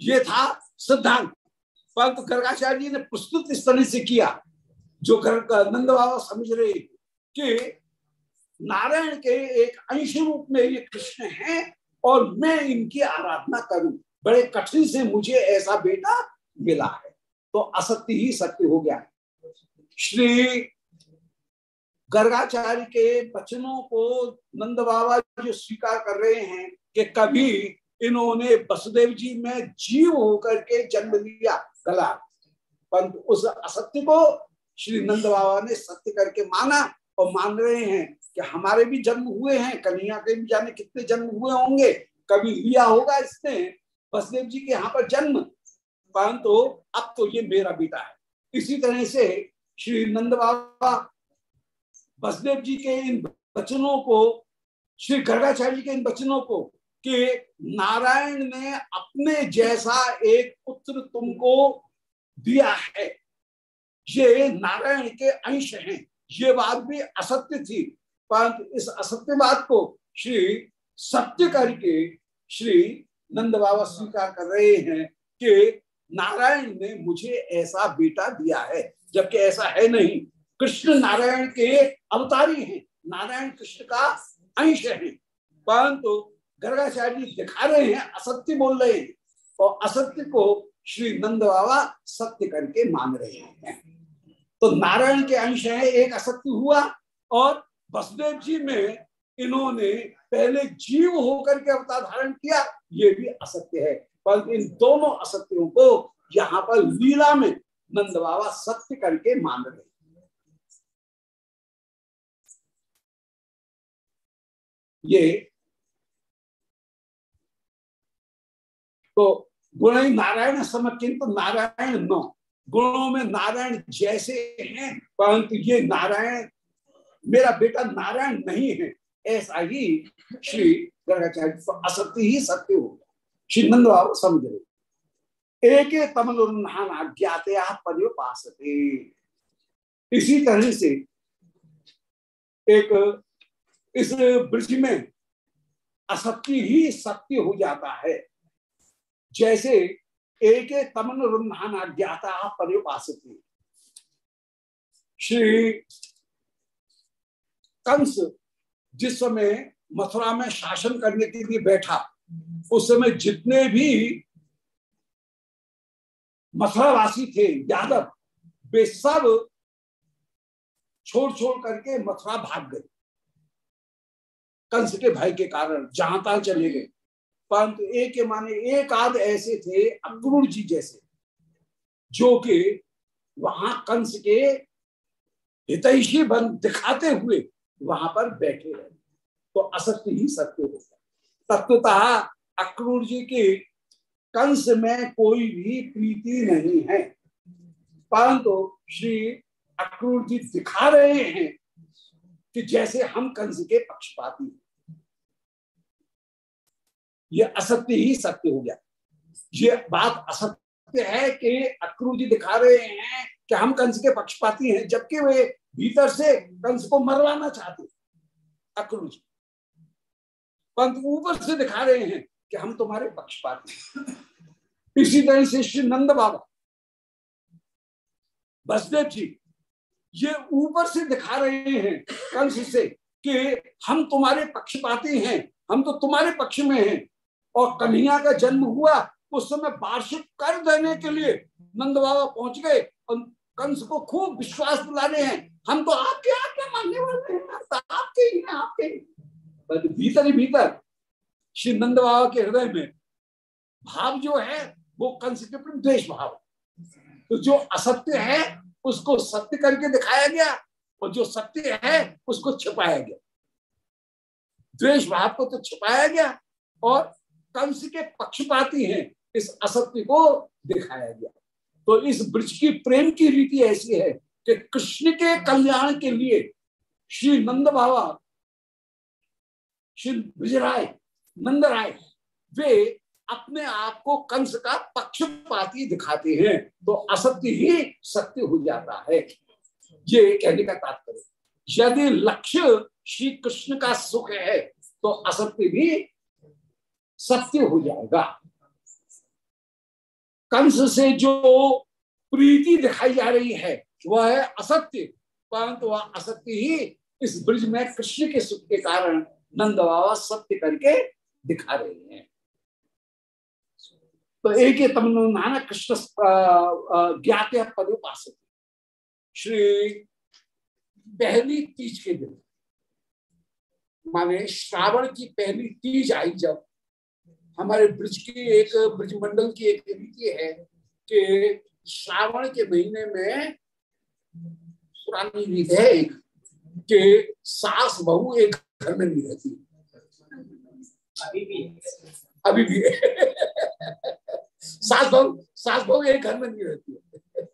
A: ये था सिद्धांत। परंतु गर्गाचार्य जी ने प्रस्तुत इस तरह से किया, जो नंद बाबा समझ रहे कि नारायण के एक अंश रूप में ये कृष्ण हैं और मैं इनकी आराधना करूँ। बड़े कठिन से मुझे ऐसा बेटा मिला है। तो असत्य ही सत्य हो गया। श्री गर्गाचार्य के वचनों को नंद बाबा जो स्वीकार कर रहे हैं कि कभी इन्होंने वसुदेव जी में जीव होकर के जन्म लिया गला। परंतु उस असत्य को श्री नंद बाबा ने सत्य करके माना और मान रहे हैं। कि हमारे भी जन्म हुए हैं, कन्हैया के भी जाने कितने जन्म हुए होंगे, कभी लिया होगा इसने, वसुदेव जी के यहाँ पर जन्म, परंतु तो अब तो ये मेरा बेटा है। इसी तरह से श्री नंद बाबा वसुदेव जी के इन वचनों को, श्री गर्गाचार्य के इन वचनों को कि नारायण ने अपने जैसा एक पुत्र तुमको दिया है, ये नारायण के अंश हैं। ये बात भी असत्य थी। परंतु इस असत्यवाद को श्री सत्य करके श्री नंद बाबा स्वीकार कर रहे हैं कि नारायण ने मुझे ऐसा बेटा दिया है, जबकि ऐसा है नहीं। कृष्ण नारायण के अवतारी हैं। नारायण कृष्ण का अंश है। परंतु गर्गाचार्य दिखा रहे हैं, असत्य बोल रहे हैं और असत्य को श्री नंद बाबा सत्य करके मान रहे हैं। तो नारायण के अंश है, एक असत्य हुआ और वसुदेव जी में इन्होंने पहले जीव होकर के अवतार धारण किया, ये भी असत्य है। पर इन दोनों असत्यों को यहाँ पर लीला में नंद बाबा सत्य करके मान रहे ये तो गुण नारायण सम किंतु नारायण न गुणों में नारायण जैसे हैं, परंतु ये नारायण मेरा बेटा नारायण नहीं है। ऐसा ही श्री गर्गाचार्य तो असत्य ही सत्य हो श्री नंद बाबू समझ रहे। एक तमलुन्हान ज्ञाते पर्योपास इसी तरह से एक इस ब्रज में असत्य ही सत्य हो जाता है। जैसे एक तमन रुन्हान ज्ञाता पर्योपास श्री कंस जिस समय मथुरा में शासन करने के लिए बैठा, उस समय जितने भी मथुरावासी थे, यादव, वे सब छोड़ छोड़ करके मथुरा भाग गए। कंस के भाई के कारण जहाँ तहां चले गए। परंतु एक के माने एक आध ऐसे थे अक्रूर जी जैसे, जो कि वहाँ कंस के हितैषी बन दिखाते हुए वहाँ पर बैठे रहे। तो असत्य ही सत्य होगा तत्वतः अक्रूर जी की कंस में कोई भी प्रीति नहीं है। परंतु श्री अक्रूर जी दिखा रहे हैं कि जैसे हम कंस के पक्षपाती हैं। ये असत्य ही सत्य हो गया। ये बात असत्य है कि अक्रूर जी दिखा रहे हैं कि हम कंस के पक्षपाती हैं, जबकि वे भीतर से कंस को मरवाना चाहते अक्रूर जी पंत ऊपर से दिखा रहे हैं कि हम तुम्हारे पक्ष पक्षपाती इसी तरह से श्री नंद बाबा। बसदेव जी, ये ऊपर से दिखा रहे हैं कंस से कि हम तुम्हारे पक्षपाती हैं, हम तो तुम्हारे पक्ष में हैं। और कन्हैया का जन्म हुआ, उस समय वार्षिक कर देने के लिए नंद बाबा पहुँच गए और कंस को खूब विश्वास दिलाने हैं हम तो आपके आपके मानने वाले हैं आपके ही हैं, आपके ही। भीतर ही भीतर श्री नंद बाबा के हृदय में भाव जो है, वो कंस के द्वेष भाव तो जो असत्य है, उसको सत्य करके दिखाया गया, और जो सत्य है, उसको छिपाया गया। द्वेश भाव को तो छिपाया गया, और कंस के पक्षपाती हैं, इस असत्य को दिखाया गया। तो इस ब्रज की प्रेम की रीति ऐसी है कि कृष्ण के कल्याण के लिए श्री नंद बाबा श्री ब्रजराय नंद राय वे अपने आप को कंस का पक्षपाती दिखाते हैं। तो असत्य ही सत्य हो जाता है। ये कहने का तात्पर्य। यदि लक्ष्य श्री कृष्ण का सुख है तो असत्य भी सत्य हो जाएगा। कंस से जो प्रीति दिखाई जा रही है वह है असत्य। परंतु वह असत्य ही इस ब्रिज में कृष्ण के सुख के कारण नंद बाबा सत्य करके दिखा रहे हैं। तो एक ही तमन्ना कृष्ण ज्ञात पदोपास श्री पहली तीज के दिन, माने श्रावण की पहली तीज आई जब हमारे ब्रज की एक ब्रज मंडल की एक रीति है कि श्रावण के महीने में पुरानी रीत है एक कि सास बहू एक घर में नहीं रहती। अभी भी अभी भी सास बहू सास बहू एक घर में नहीं रहती। है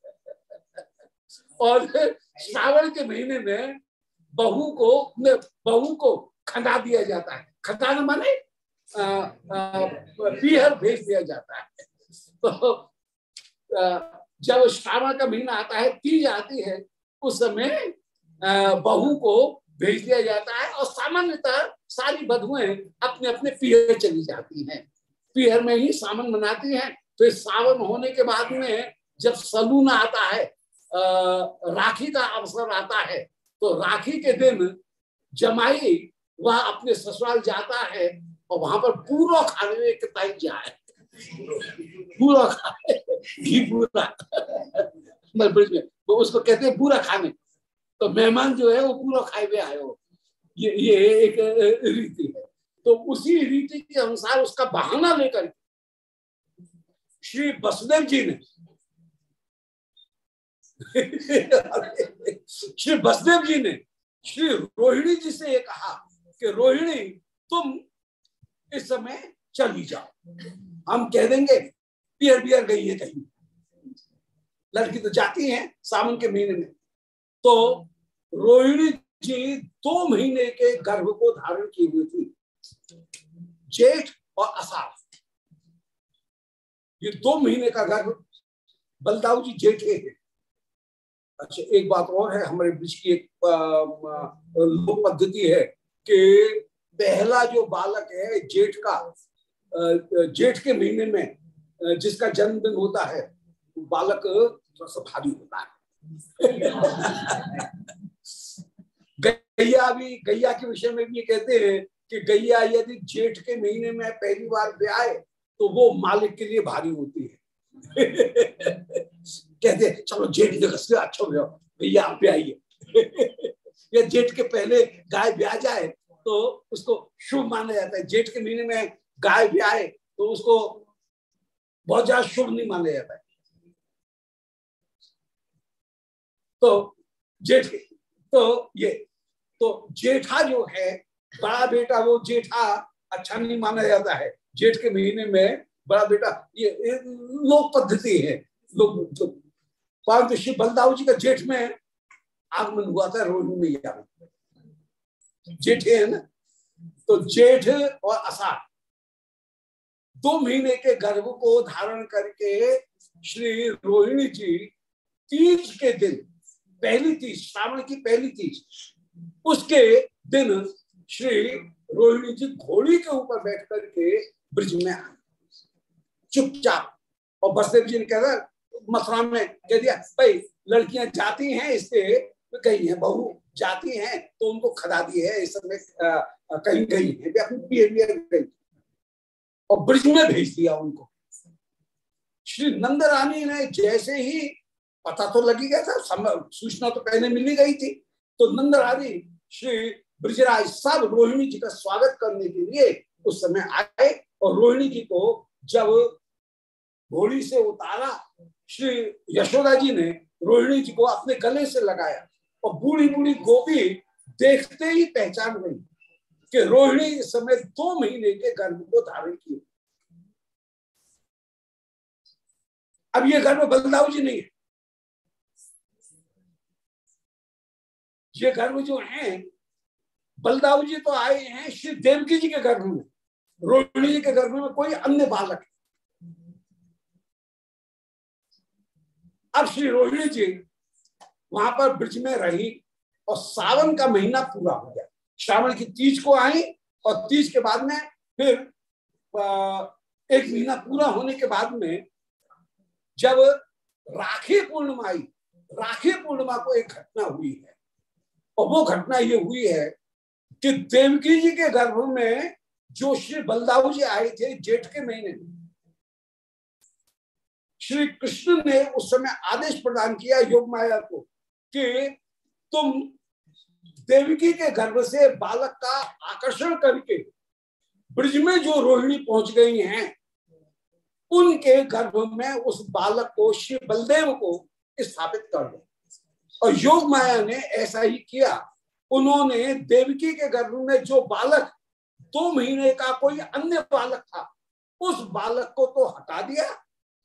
A: और श्रावण के महीने में बहू को बहू को खना दिया जाता है। खनाना माने पीहर भेज दिया जाता है। तो जब श्रावण का महीना आता है तीज आती है उस समय बहू को भेज दिया जाता है और सामान्यतः सारी बधुएँ अपने अपने पीहर चली जाती हैं। पीहर में ही सावन मनाती हैं। तो सावन होने के बाद में जब सलून आता है राखी का अवसर आता है तो राखी के दिन जमाई वह अपने ससुराल जाता है और वहाँ पर पूरा खाने के ताई जाए पूरा खाए, घी पूरा। तो उसको कहते हैं पूरा खाने। तो मेहमान जो है वो पूरा खाए हुए आए हो। ये ये एक रीति है। तो उसी रीति के अनुसार उसका बहाना लेकर श्री वसुदेव जी ने श्री वसुदेव जी ने श्री रोहिणी जी से ये कहा कि, रोहिणी, तुम इस समय चली जाओ। हम कह देंगे पियर बियर गई है कहीं। लड़की तो जाती है सावन के महीने में। तो रोहिणी जी दो महीने के गर्भ को धारण की हुई थी। जेठ और अषाढ़ ये दो महीने का गर्भ बलदाऊ जी जेठे है। अच्छा एक बात और है, हमारे बीच की एक लोक पद्धति है कि पहला जो बालक है जेठ का जेठ के महीने में जिसका जन्मदिन होता है बालक थोड़ा सा भारी होता है गैया भी, गैया के विषय में भी कहते हैं कि गैया यदि जेठ के महीने में पहली बार ब्याह तो वो मालिक के लिए भारी होती है। कहते चलो जेठ से अच्छा हो भैया आप ब्याइए या जेठ के पहले गाय ब्याह जाए तो उसको शुभ माना जाता है। जेठ के महीने में गाय ब्याह तो उसको बहुत ज़्यादा शुभ नहीं माना जाता है। तो जेठ तो ये तो जेठा जो है बड़ा बेटा वो जेठा अच्छा नहीं माना जाता है। जेठ के महीने में बड़ा बेटा ये, लोक पद्धति है। लोग तो परंतु श्री बलदाव जी का जेठ में आगमन हुआ था रोहिणी में। जेठ है ना? तो जेठ और अषाढ़ दो महीने के गर्भ को धारण करके श्री रोहिणी जी तीज के दिन पहली तीज श्रावण की पहली तीज उसके दिन श्री रोहिणी जी घोड़ी के ऊपर बैठ करके ब्रिज में आए। चुपचाप। और बसदेव जी ने कहा, मथुरा में कह दिया, भाई, लड़कियाँ जाती हैं इससे, गई है, बहू जाती हैं तो उनको खदा दी है, इस समय कहीं गई है गई और ब्रिज में भेज दिया उनको। श्री नंद रानी ने जैसे ही पता तो लगी गया था सूचना तो पहले मिली गई थी। तो नंद रानी श्री ब्रजराज सब रोहिणी जी का स्वागत करने के लिए उस समय आए और रोहिणी जी को जब घोड़ी से उतारा, श्री यशोदा जी ने रोहिणी जी को अपने गले से लगाया और बूढ़ी बूढ़ी गोपी देखते ही पहचान गई कि रोहिणी इस समय दो महीने के गर्भ को धारण किए। अब ये गर्भ बलदाऊ जी नहीं है। ये गर्भ जो है बलदाव जी तो आए हैं, श्री देवकी जी के गर्भ में, रोहिणी जी के गर्भ में कोई अन्य बालक अब श्री रोहिणी जी वहाँ पर ब्रिज में रही और सावन का महीना पूरा हो गया। श्रावण की तीज को आई और तीज के बाद में फिर एक महीना पूरा होने के बाद में जब राखी पूर्णिमा आई, राखी पूर्णिमा को एक घटना हुई है। और वो घटना ये हुई है कि देवकी जी के गर्भ में जो श्री बलदाऊ जी आए थे जेठ के महीने में, श्री कृष्ण ने उस समय आदेश प्रदान किया योग माया को कि तुम देवकी के गर्भ से बालक का आकर्षण करके ब्रिज में जो रोहिणी पहुँच गई हैं, उनके गर्भ में उस बालक को, श्री बलदेव को स्थापित कर दो। और योग माया ने ऐसा ही किया, उन्होंने देवकी के गर्भ में जो बालक दो महीने का कोई अन्य बालक था, उस बालक को तो हटा दिया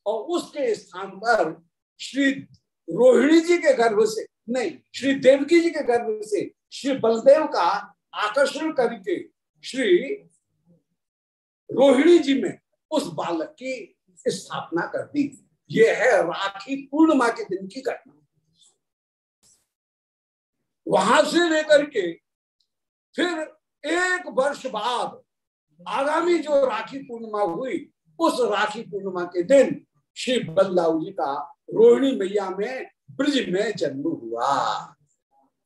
A: और उसके स्थान पर श्री रोहिणी जी के गर्भ से, नहीं, श्री देवकी जी के गर्भ से श्री बलदेव का आकर्षण करके श्री रोहिणी जी में उस बालक की स्थापना कर दी। ये है राखी पूर्णिमा के दिन की घटना। वहाँ से लेकर के फिर एक वर्ष बाद आगामी जो राखी पूर्णिमा हुई, उस राखी पूर्णिमा के दिन श्री बल्लाऊ जी का रोहिणी मैया में, ब्रज में जन्म हुआ।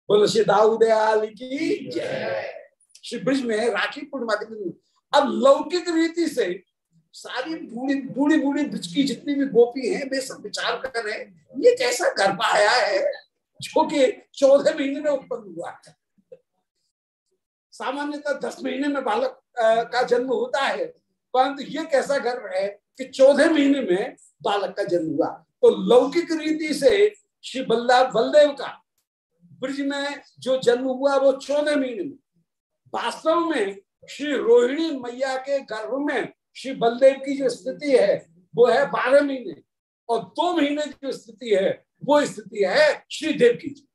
A: बोलो, श्री दाऊदयाल की जय। श्री ब्रज में राखी पूर्णिमा के दिन। अब लौकिक रीति से सारी बूढ़ी बूढ़ी बूढ़ी ब्रज की जितनी भी गोपी हैं, वे सब विचार कर रहे हैं, ये कैसा गर्भ आया है? जो कि चौदह महीने में उत्पन्न हुआ है। सामान्यतः दस महीने में बालक का जन्म होता है। परंतु ये कैसा गर्भ है कि चौदह महीने में बालक का जन्म हुआ। तो लौकिक रीति से श्री बल्ला बलदेव का ब्रज में जो जन्म हुआ वो चौदह महीने में। वास्तव में श्री रोहिणी मैया के गर्भ में श्री बलदेव की जो स्थिति है, वो है बारह महीने। और दो महीने की जो स्थिति है वो स्थिति है, श्री देव की।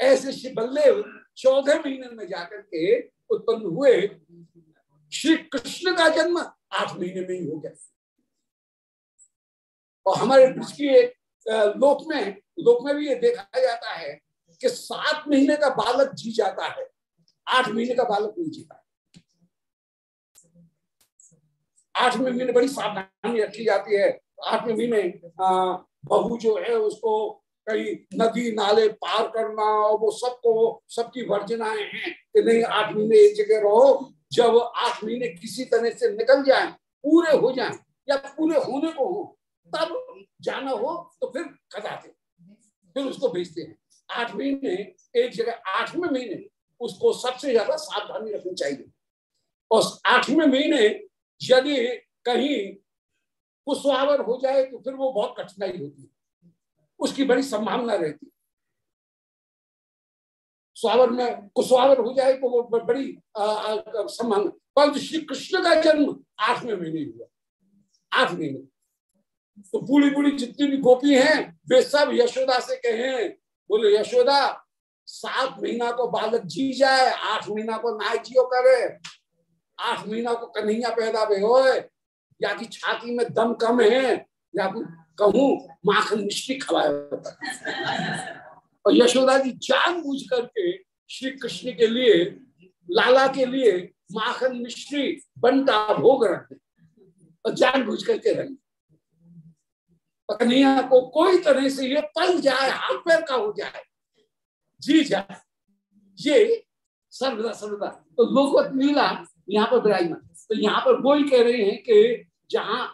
A: ऐसे श्री बलदेव चौदह महीने में जाकर के उत्पन्न हुए, श्री कृष्ण का जन्म आठ महीने में ही हो गया। और हमारे की एक लोक में लोक में भी ये देखा जाता है कि सात महीने का बालक जी जाता है। आठ महीने का बालक नहीं जीता। आठवें महीने बड़ी सावधानी रखी जाती है। आठवें महीने बहू जो है उसको, कहीं नदी नाले पार करना और वो सबको, सबकी वर्जनाएँ हैं कि नहीं, आठ महीने एक जगह रहो, जब आठ महीने किसी तरह से निकल जाए, पूरे हो जाए, या पूरे होने को हो, तब जाना हो तो फिर खदाते फिर उसको भेजते हैं। आठ महीने, एक जगह आठवें महीने, उसको सबसे ज़्यादा सावधानी रखनी चाहिए। और आठवें महीने, यदि कहीं कुशवावर हो जाए तो फिर वो बहुत कठिनाई होती है। उसकी बड़ी संभावना रहती है। स्वावर में कुशवावर हो जाए तो वो बड़ी संभावना। परंतु श्री कृष्ण का जन्म आठवें महीने हुआ। आठ महीने तो बूढ़ी बूढ़ी जितनी भी गोपी हैं, वे सब यशोदा से कहें, बोले, यशोदा, सात महीना को बालक जी जाए, आठ महीना को नाय जियो करे, आठ महीना को कन्हैया पैदा भी हो या कि छाती में दम कम है, या कहूँ माखन मिश्री खवाया और यशोदा जी जान बूझ करके श्री कृष्ण के लिए, लाला के लिए माखन मिश्री बनता भोग रखते और जान बूझ करके रखें कन्हैया को कोई तरह से ये पल जाए, हाथ पैर का हो जाए, जी जाए, ये सर्वदा सर्वदा। तो लोकवत लीला यहाँ पर विराजमान तो यहाँ पर वो ही कह रहे हैं कि जहाँ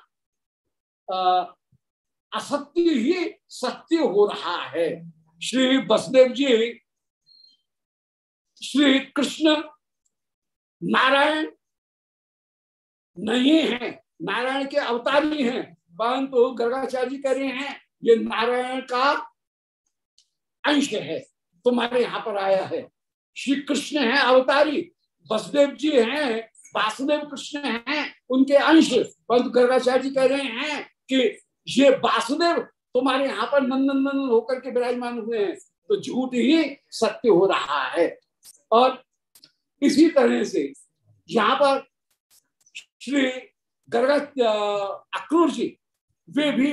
A: असत्य ही सत्य हो रहा है। श्री बसदेव जी, श्री कृष्ण नारायण नहीं है, नारायण के अवतारी हैं, परंतु गर्गाचार्य जी कह रहे हैं, ये नारायण का अंश है, तुम्हारे यहाँ पर आया है। श्री कृष्ण है अवतारी, बसदेव जी हैं, वासुदेव कृष्ण हैं उनके अंश परंतु गर्गाचार्य जी कह रहे हैं कि ये वासुदेव तुम्हारे यहाँ पर नंदन नंदन होकर के विराजमान हुए हैं। तो झूठ ही सत्य हो रहा है। और इसी तरह से यहाँ पर श्री गर्गा अक्रूर जी, वे भी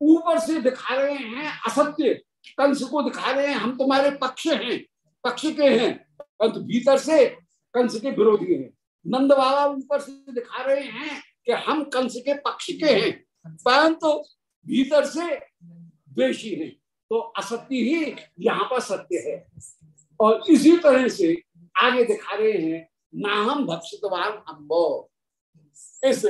A: ऊपर से दिखा रहे हैं असत्य। कंस को दिखा रहे हैं, हम तुम्हारे पक्ष हैं, पक्ष के हैं परंतु भीतर से कंस के विरोधी हैं। नंद बाबा ऊपर से दिखा रहे हैं कि हम कंस के पक्ष के हैं, परंतु तो भीतर से द्वेषी हैं। तो असत्य ही यहाँ पर सत्य है। और इसी तरह से आगे दिखा रहे हैं ना हम भक्षितवान अम्बो। इस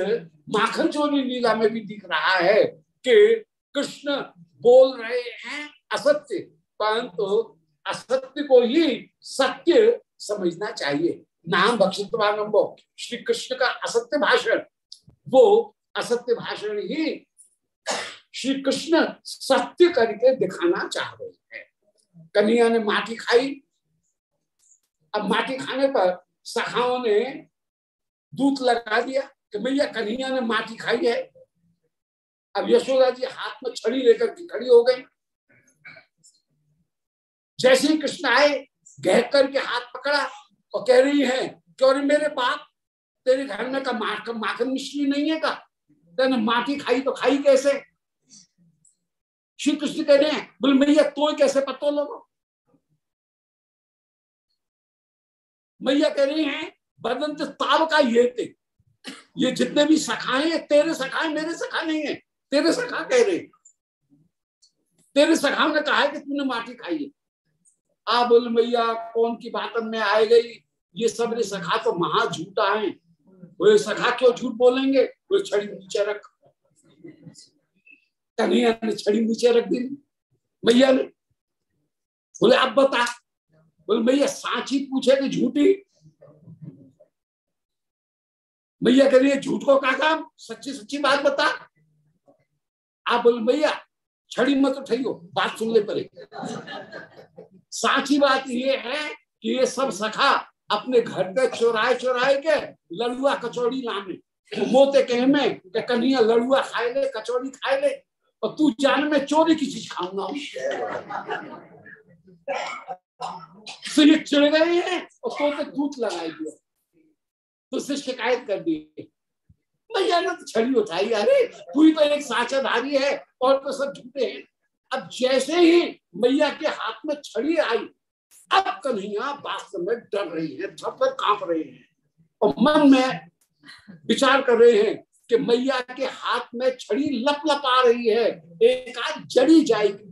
A: माखन चोरी लीला में भी दिख रहा है कि कृष्ण बोल रहे हैं असत्य, परंतु असत्य को ही सत्य समझना चाहिए। नाम भक्षित्वानंबो श्री कृष्ण का असत्य भाषण। वो असत्य भाषण ही श्री कृष्ण सत्य करके दिखाना चाह रहे हैं। कन्हैया ने माटी खाई। अब माटी खाने पर सखाओं ने दूध लगा दिया कि भैया कन्हैया ने माटी खाई है। अब यशोदा जी हाथ में छड़ी लेकर के खड़ी हो गई। जैसे ही कृष्ण आए गह करके हाथ पकड़ा। और कह रही है, क्यों मेरे बाप? तेरे घर में का माखन मिश्री नहीं है का? तेने माटी खाई तो खाई कैसे? श्री कृष्ण कह रहे हैं, बोले, मैया तो कैसे पत्तो लोगो? मैया कह रही हैं, बदंत ताब का ये थे ये जितने भी सखाए हैं तेरे सखाए मेरे सखा नहीं है, तेरे सखा कह रहे तेरे सखा ने कहा है कि तूने माटी खाई है। आ बोल, मैया, कौन की बात में आए गई? ये सबने सखा तो महा झूठा है। वो सखा क्यों झूठ बोलेंगे? वो छड़ी नीचे रख। कन्हैया ने छड़ी नीचे रख दी। मैया ने। बोले, अब बता। बोले, मैया, सांची पूछे कि झूठी? मैया कह रही है, झूठ को क्या काम? सच्ची सच्ची बात बता। आप बोले भैया छड़ी मत उठाइयो, बात सुन ले पड़े साची बात ये है कि ये सब सखा अपने घर पे चोराए चोराए के लड़ुआ कचौड़ी लाने। मोते कहे में कन्हैया लड़ुआ खाए ले कचौड़ी खाए ले और तू जान में चोरी की चीज़ खाऊँगा। तो ये चिड़ गए हैं और तो, तो दूध लगाई दिया तो उससे शिकायत कर दी। मैया ने तो छड़ी उठाई अरे तू तो एक साचाधारी है और तो सब झूठे हैं। अब जैसे ही मैया के हाथ में छड़ी आई अब कन्हैया वास्तव में डर रही है थर काँप रहे हैं और मन में विचार कर रहे हैं कि मैया के हाथ में छड़ी लप लप आ रही है, एक आज जड़ी जाएगी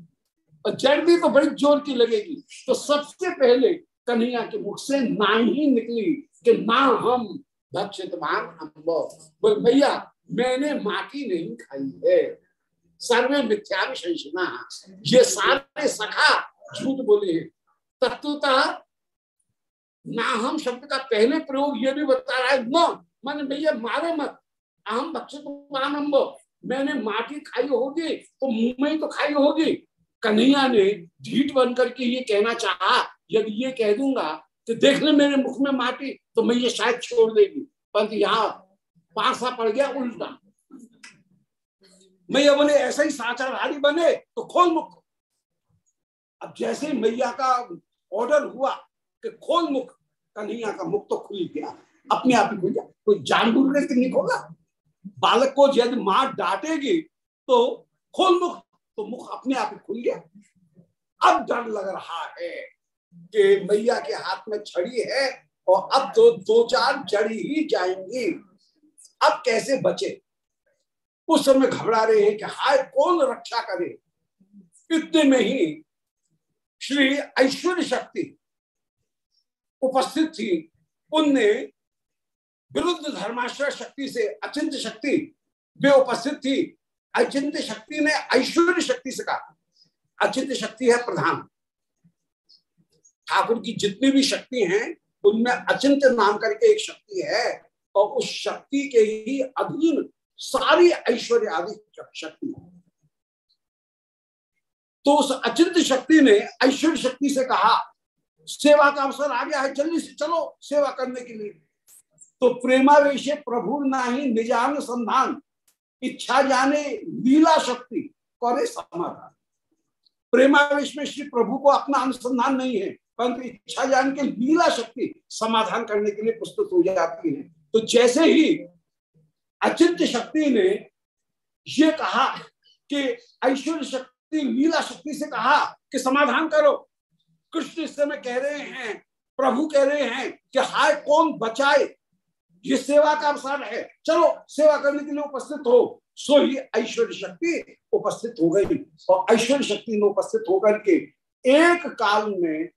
A: और जड़ भी तो बड़ी ज़ोर की लगेगी। तो सबसे पहले कन्हैया के मुख से ना ही निकली कि ना हम भक्षित मान बोल भैया मैंने माटी नहीं खाई है। सर्वे मिथ्या ये सारे सखा झूठ बोले तत्वतः, ना हम शब्द का पहले प्रयोग ये भी बता रहा है, न, मन भैया, मारे मत। अहम भक्षित मैंने माटी खाई होगी तो मुँह में ही तो खाई होगी। कन्हैया ने ढीठ बन करके ये कहना चाहा, यदि ये कह दूँगा तो देख ले मेरे मुख में माटी तो मैं ये शायद छोड़ देगी। परंतु यहाँ पासा पड़ गया उल्टा। मैया बोले ऐसा ही साचाधारी बने तो खोल मुख। अब जैसे मैया का ऑर्डर हुआ कि खोल मुख, कन्हैया का मुख तो खुल गया। अपने आप ही खुल गया। कोई जानबूझ के नहीं खोला? बालक को यदि माँ डांटेगी तो खोल मुख तो मुख अपने आप ही खुल गया। अब डर लग रहा है कि मैया के हाथ में छड़ी है और अब तो दो चार जड़ी ही जाएँगी। अब कैसे बचे? उस समय घबरा रहे हैं कि हाय, कौन रक्षा करे? इतने में ही श्री ऐश्वर्य शक्ति उपस्थित थी। उनने विरुद्ध धर्माश्रय शक्ति से अचिंत शक्ति वे उपस्थित थी। अचिंत शक्ति ने ऐश्वर्य शक्ति से कहा। अचिंत शक्ति है प्रधान। ठाकुर की जितनी भी शक्ति हैं, उनमें अचिंत नाम करके एक शक्ति है और उस शक्ति के ही अधीन सारी ऐश्वर्य आदि शक्ति तो उस अचिंत शक्ति ने ऐश्वर्य शक्ति से कहा, सेवा का अवसर आ गया है, जल्दी से चलो सेवा करने के लिए. तो प्रेमावेश प्रभु ना ही निजान संधान, इच्छा जाने, लीला शक्ति, करे समाधान। प्रेमावेश में श्री प्रभु को अपना अनुसंधान नहीं है, परंतु इच्छा जान के लीला शक्ति समाधान करने के लिए प्रस्तुत हो जाती है। तो जैसे ही अचिंत शक्ति ने ये कहा कि ऐश्वर्य शक्ति लीला शक्ति से कहा कि समाधान करो। कृष्ण इस समय कह रहे हैं, प्रभु कह रहे हैं कि हाय, कौन बचाए? ये सेवा का अवसर है। चलो, सेवा करने के लिए उपस्थित हो। सो ही ऐश्वर्य शक्ति उपस्थित हो गई। और ऐश्वर्य शक्ति ने उपस्थित होकर के एक काल में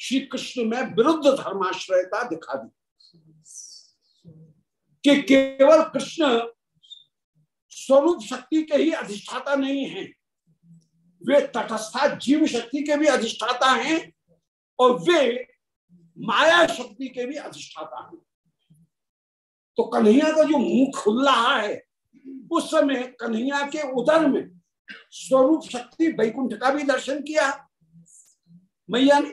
A: श्री कृष्ण में विरुद्ध धर्माश्रयता दिखा दी। कि केवल कृष्ण स्वरूप शक्ति के ही अधिष्ठाता नहीं है। वे तटस्था जीव शक्ति के भी अधिष्ठाता हैं और वे माया शक्ति के भी अधिष्ठाता हैं। तो कन्हैया का जो मुँह खुल रहा है, उस समय कन्हैया के उदर में स्वरूप शक्ति वैकुंठ का भी दर्शन किया, मैया ने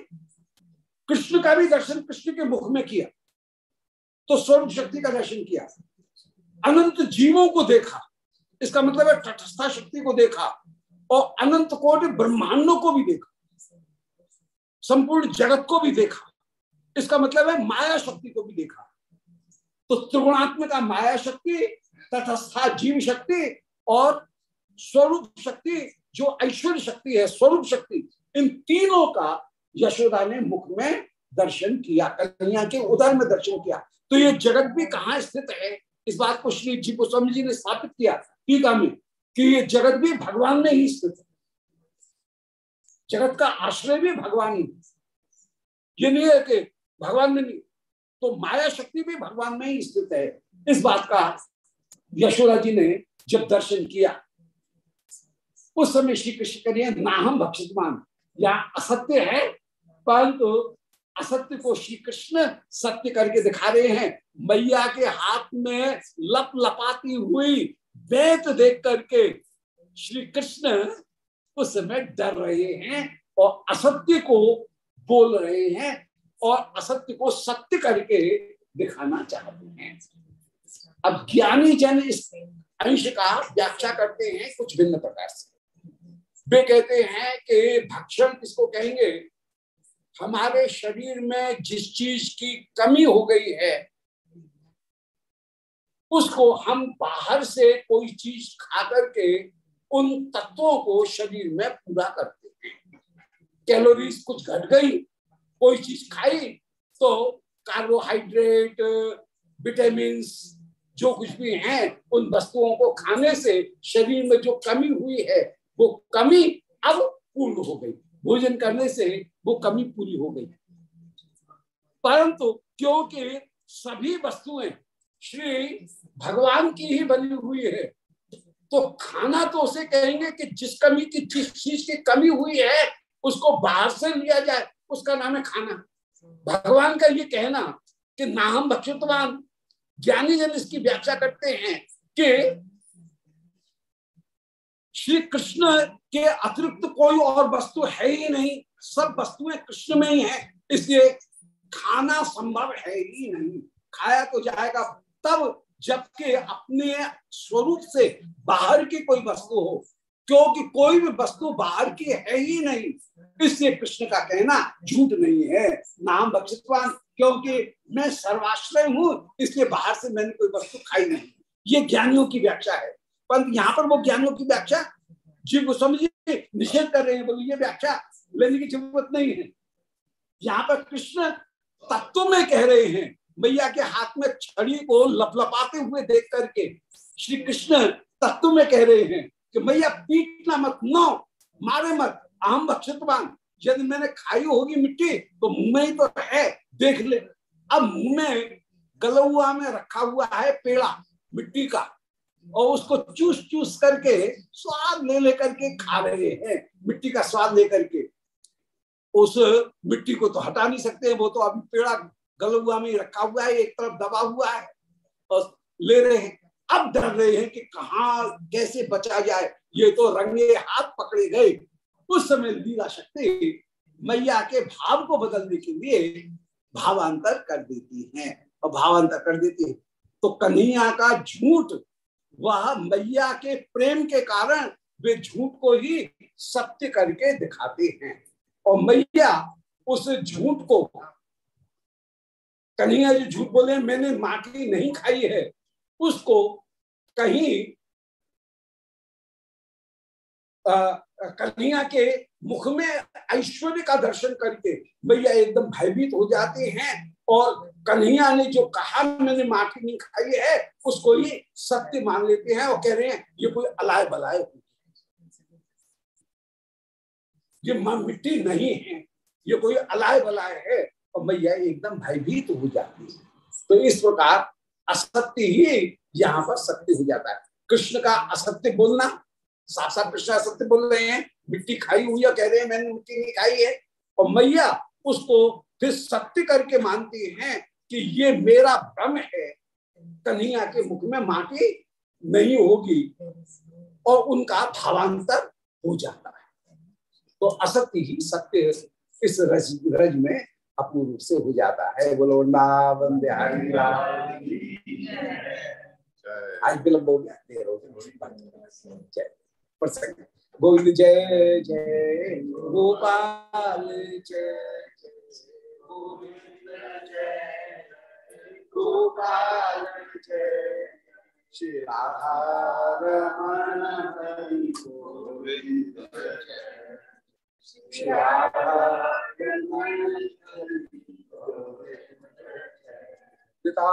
A: कृष्ण का भी दर्शन कृष्ण के मुख में किया तो स्वरूप शक्ति का दर्शन किया। अनंत जीवों को देखा, इसका मतलब है तटस्था शक्ति को देखा। और अनंत कोटि ब्रह्मांडों को भी देखा। संपूर्ण जगत को भी देखा। इसका मतलब है माया शक्ति को भी देखा। तो त्रिगुणात्मक माया शक्ति तथस्था जीव शक्ति और स्वरूप शक्ति, जो ऐश्वर्य शक्ति है, स्वरूप शक्ति, इन तीनों का यशोदा ने मुख में दर्शन किया कन्या के उदर में दर्शन किया। तो ये जगत भी कहाँ स्थित है? इस बात को श्री जी गोस्वामी जी ने स्थापित किया। टीका में कि ये जगत भी भगवान में ही स्थित है। जगत का आश्रय भी भगवान ही ये नहीं है कि भगवान में नहीं तो माया शक्ति भी भगवान में ही स्थित है। इस बात का यशोदा जी ने जब दर्शन किया, उस समय श्री कृष्ण करिए नाहम भक्षितमान। या असत्य है, परंतु असत्य को श्री कृष्ण सत्य करके दिखा रहे हैं। मैया के हाथ में लप लपाती हुई बेत देख करके श्री कृष्ण उस समय डर रहे हैं और असत्य को बोल रहे हैं और असत्य को सत्य करके दिखाना चाहते हैं। अब ज्ञानी जन इस अंश का व्याख्या करते हैं कुछ भिन्न प्रकार से। वे कहते हैं कि भक्षण किसको कहेंगे? हमारे शरीर में जिस चीज़ की कमी हो गई है उसको हम बाहर से कोई चीज़ खा करके उन तत्वों को शरीर में पूरा करते हैं। कैलोरीज कुछ घट गई, कोई चीज़ खाई तो कार्बोहाइड्रेट विटामिन जो कुछ भी हैं, उन वस्तुओं को खाने से शरीर में जो कमी हुई है, वो कमी अब पूर्ण हो गई। भोजन करने से वो कमी पूरी हो गई। परंतु क्योंकि सभी वस्तुएँ श्री भगवान की ही बनी हुई है। तो खाना तो उसे कहेंगे कि जिस कमी की, जिस चीज़ की कमी हुई है, उसको बाहर से लिया जाए, उसका नाम है खाना। भगवान का ये कहना कि नाम भक्षितवान, ज्ञानी जन इसकी व्याख्या करते हैं कि श्री कृष्ण के अतिरिक्त कोई और वस्तु है ही नहीं, सब वस्तुएँ कृष्ण में ही है, इसलिए खाना संभव है ही नहीं। खाया तो जाएगा तब जबकि अपने स्वरूप से बाहर की कोई वस्तु हो, क्योंकि कोई भी वस्तु बाहर की है ही नहीं। इसलिए कृष्ण का कहना झूठ नहीं है। नाम बक्षितवान क्योंकि मैं सर्वाश्रय हूँ, इसलिए बाहर से मैंने कोई वस्तु खाई नहीं। ये ज्ञानियों की व्याख्या है। परंतु यहाँ पर वो ज्ञानियों की व्याख्या, जीव गोस्वामी समझिए निषेध कर रहे हैं, बोले, ये व्याख्या लेने की ज़रूरत नहीं है। यहाँ पर कृष्ण तत्व में कह रहे हैं मैया के हाथ में छड़ी को लपलपाते हुए देख करके श्री कृष्ण तत्व में कह रहे हैं कि मैया, पीटना मत, नो, मारे मत, अहम बक्षतवान यदि मैंने खाई होगी मिट्टी तो मुँह में ही तो है, देख ले। अब मुँह में गलुआ में रखा हुआ है पेड़ा मिट्टी का, और उसको चूस चूस करके स्वाद ले लेकर के खा रहे हैं, मिट्टी का स्वाद लेकर के। उस मिट्टी को तो हटा नहीं सकते, वो तो अभी पेड़ा गलुआ में रखा हुआ है, एक तरफ़ दबा हुआ है और ले रहे हैं। अब डर रहे हैं कि कहा, कैसे बचा जाए। ये तो रंगे हाथ पकड़े गए। उस समय लीला शक्ति मैया के भाव को बदलने के लिए भावांतर कर देती हैं। और भावांतर कर देती है। तो कन्हैया का झूठ, वह मैया के प्रेम के कारण वे झूठ को ही सत्य करके दिखाते हैं। और मैया उस झूठ को कन्हैया जो झूठ बोले, मैंने माटी नहीं खाई है। उसको कहीं कन्हैया के मुख में ऐश्वर्य का दर्शन करके भैया एकदम भयभीत हो जाते हैं और कन्हैया ने जो कहा, मैंने माटी नहीं खाई है, उसको ही सत्य मान लेते हैं और कह रहे हैं, ये कोई अलाय बलाय ये मिट्टी नहीं है, ये कोई अलाय बलाय है। और मैया एकदम भयभीत हो जाती है। तो इस प्रकार असत्य ही यहाँ पर सत्य हो जाता है। कृष्ण का असत्य बोलना साफ़ साफ़ कृष्ण असत्य बोल रहे हैं, मिट्टी खाई हुई है, कह रहे हैं, मैंने मिट्टी नहीं खाई है। और मैया उसको फिर सत्य करके मानती हैं कि ये मेरा भ्रम है। कन्हैया के मुख में माटी नहीं होगी और उनका भावांतर हो जाता है। तो असत्य ही सत्य इस रज रज में अपूर्व से हो जाता है। बोलो, वृंदावन बिहारी आज विलंब हो गया, देर हो गया। गोविंद, जय जय। गोपाल, जय गोविंद, जय। गोपाल, जय। जय श्री राधा रमण हरि गोविंद जय। पिता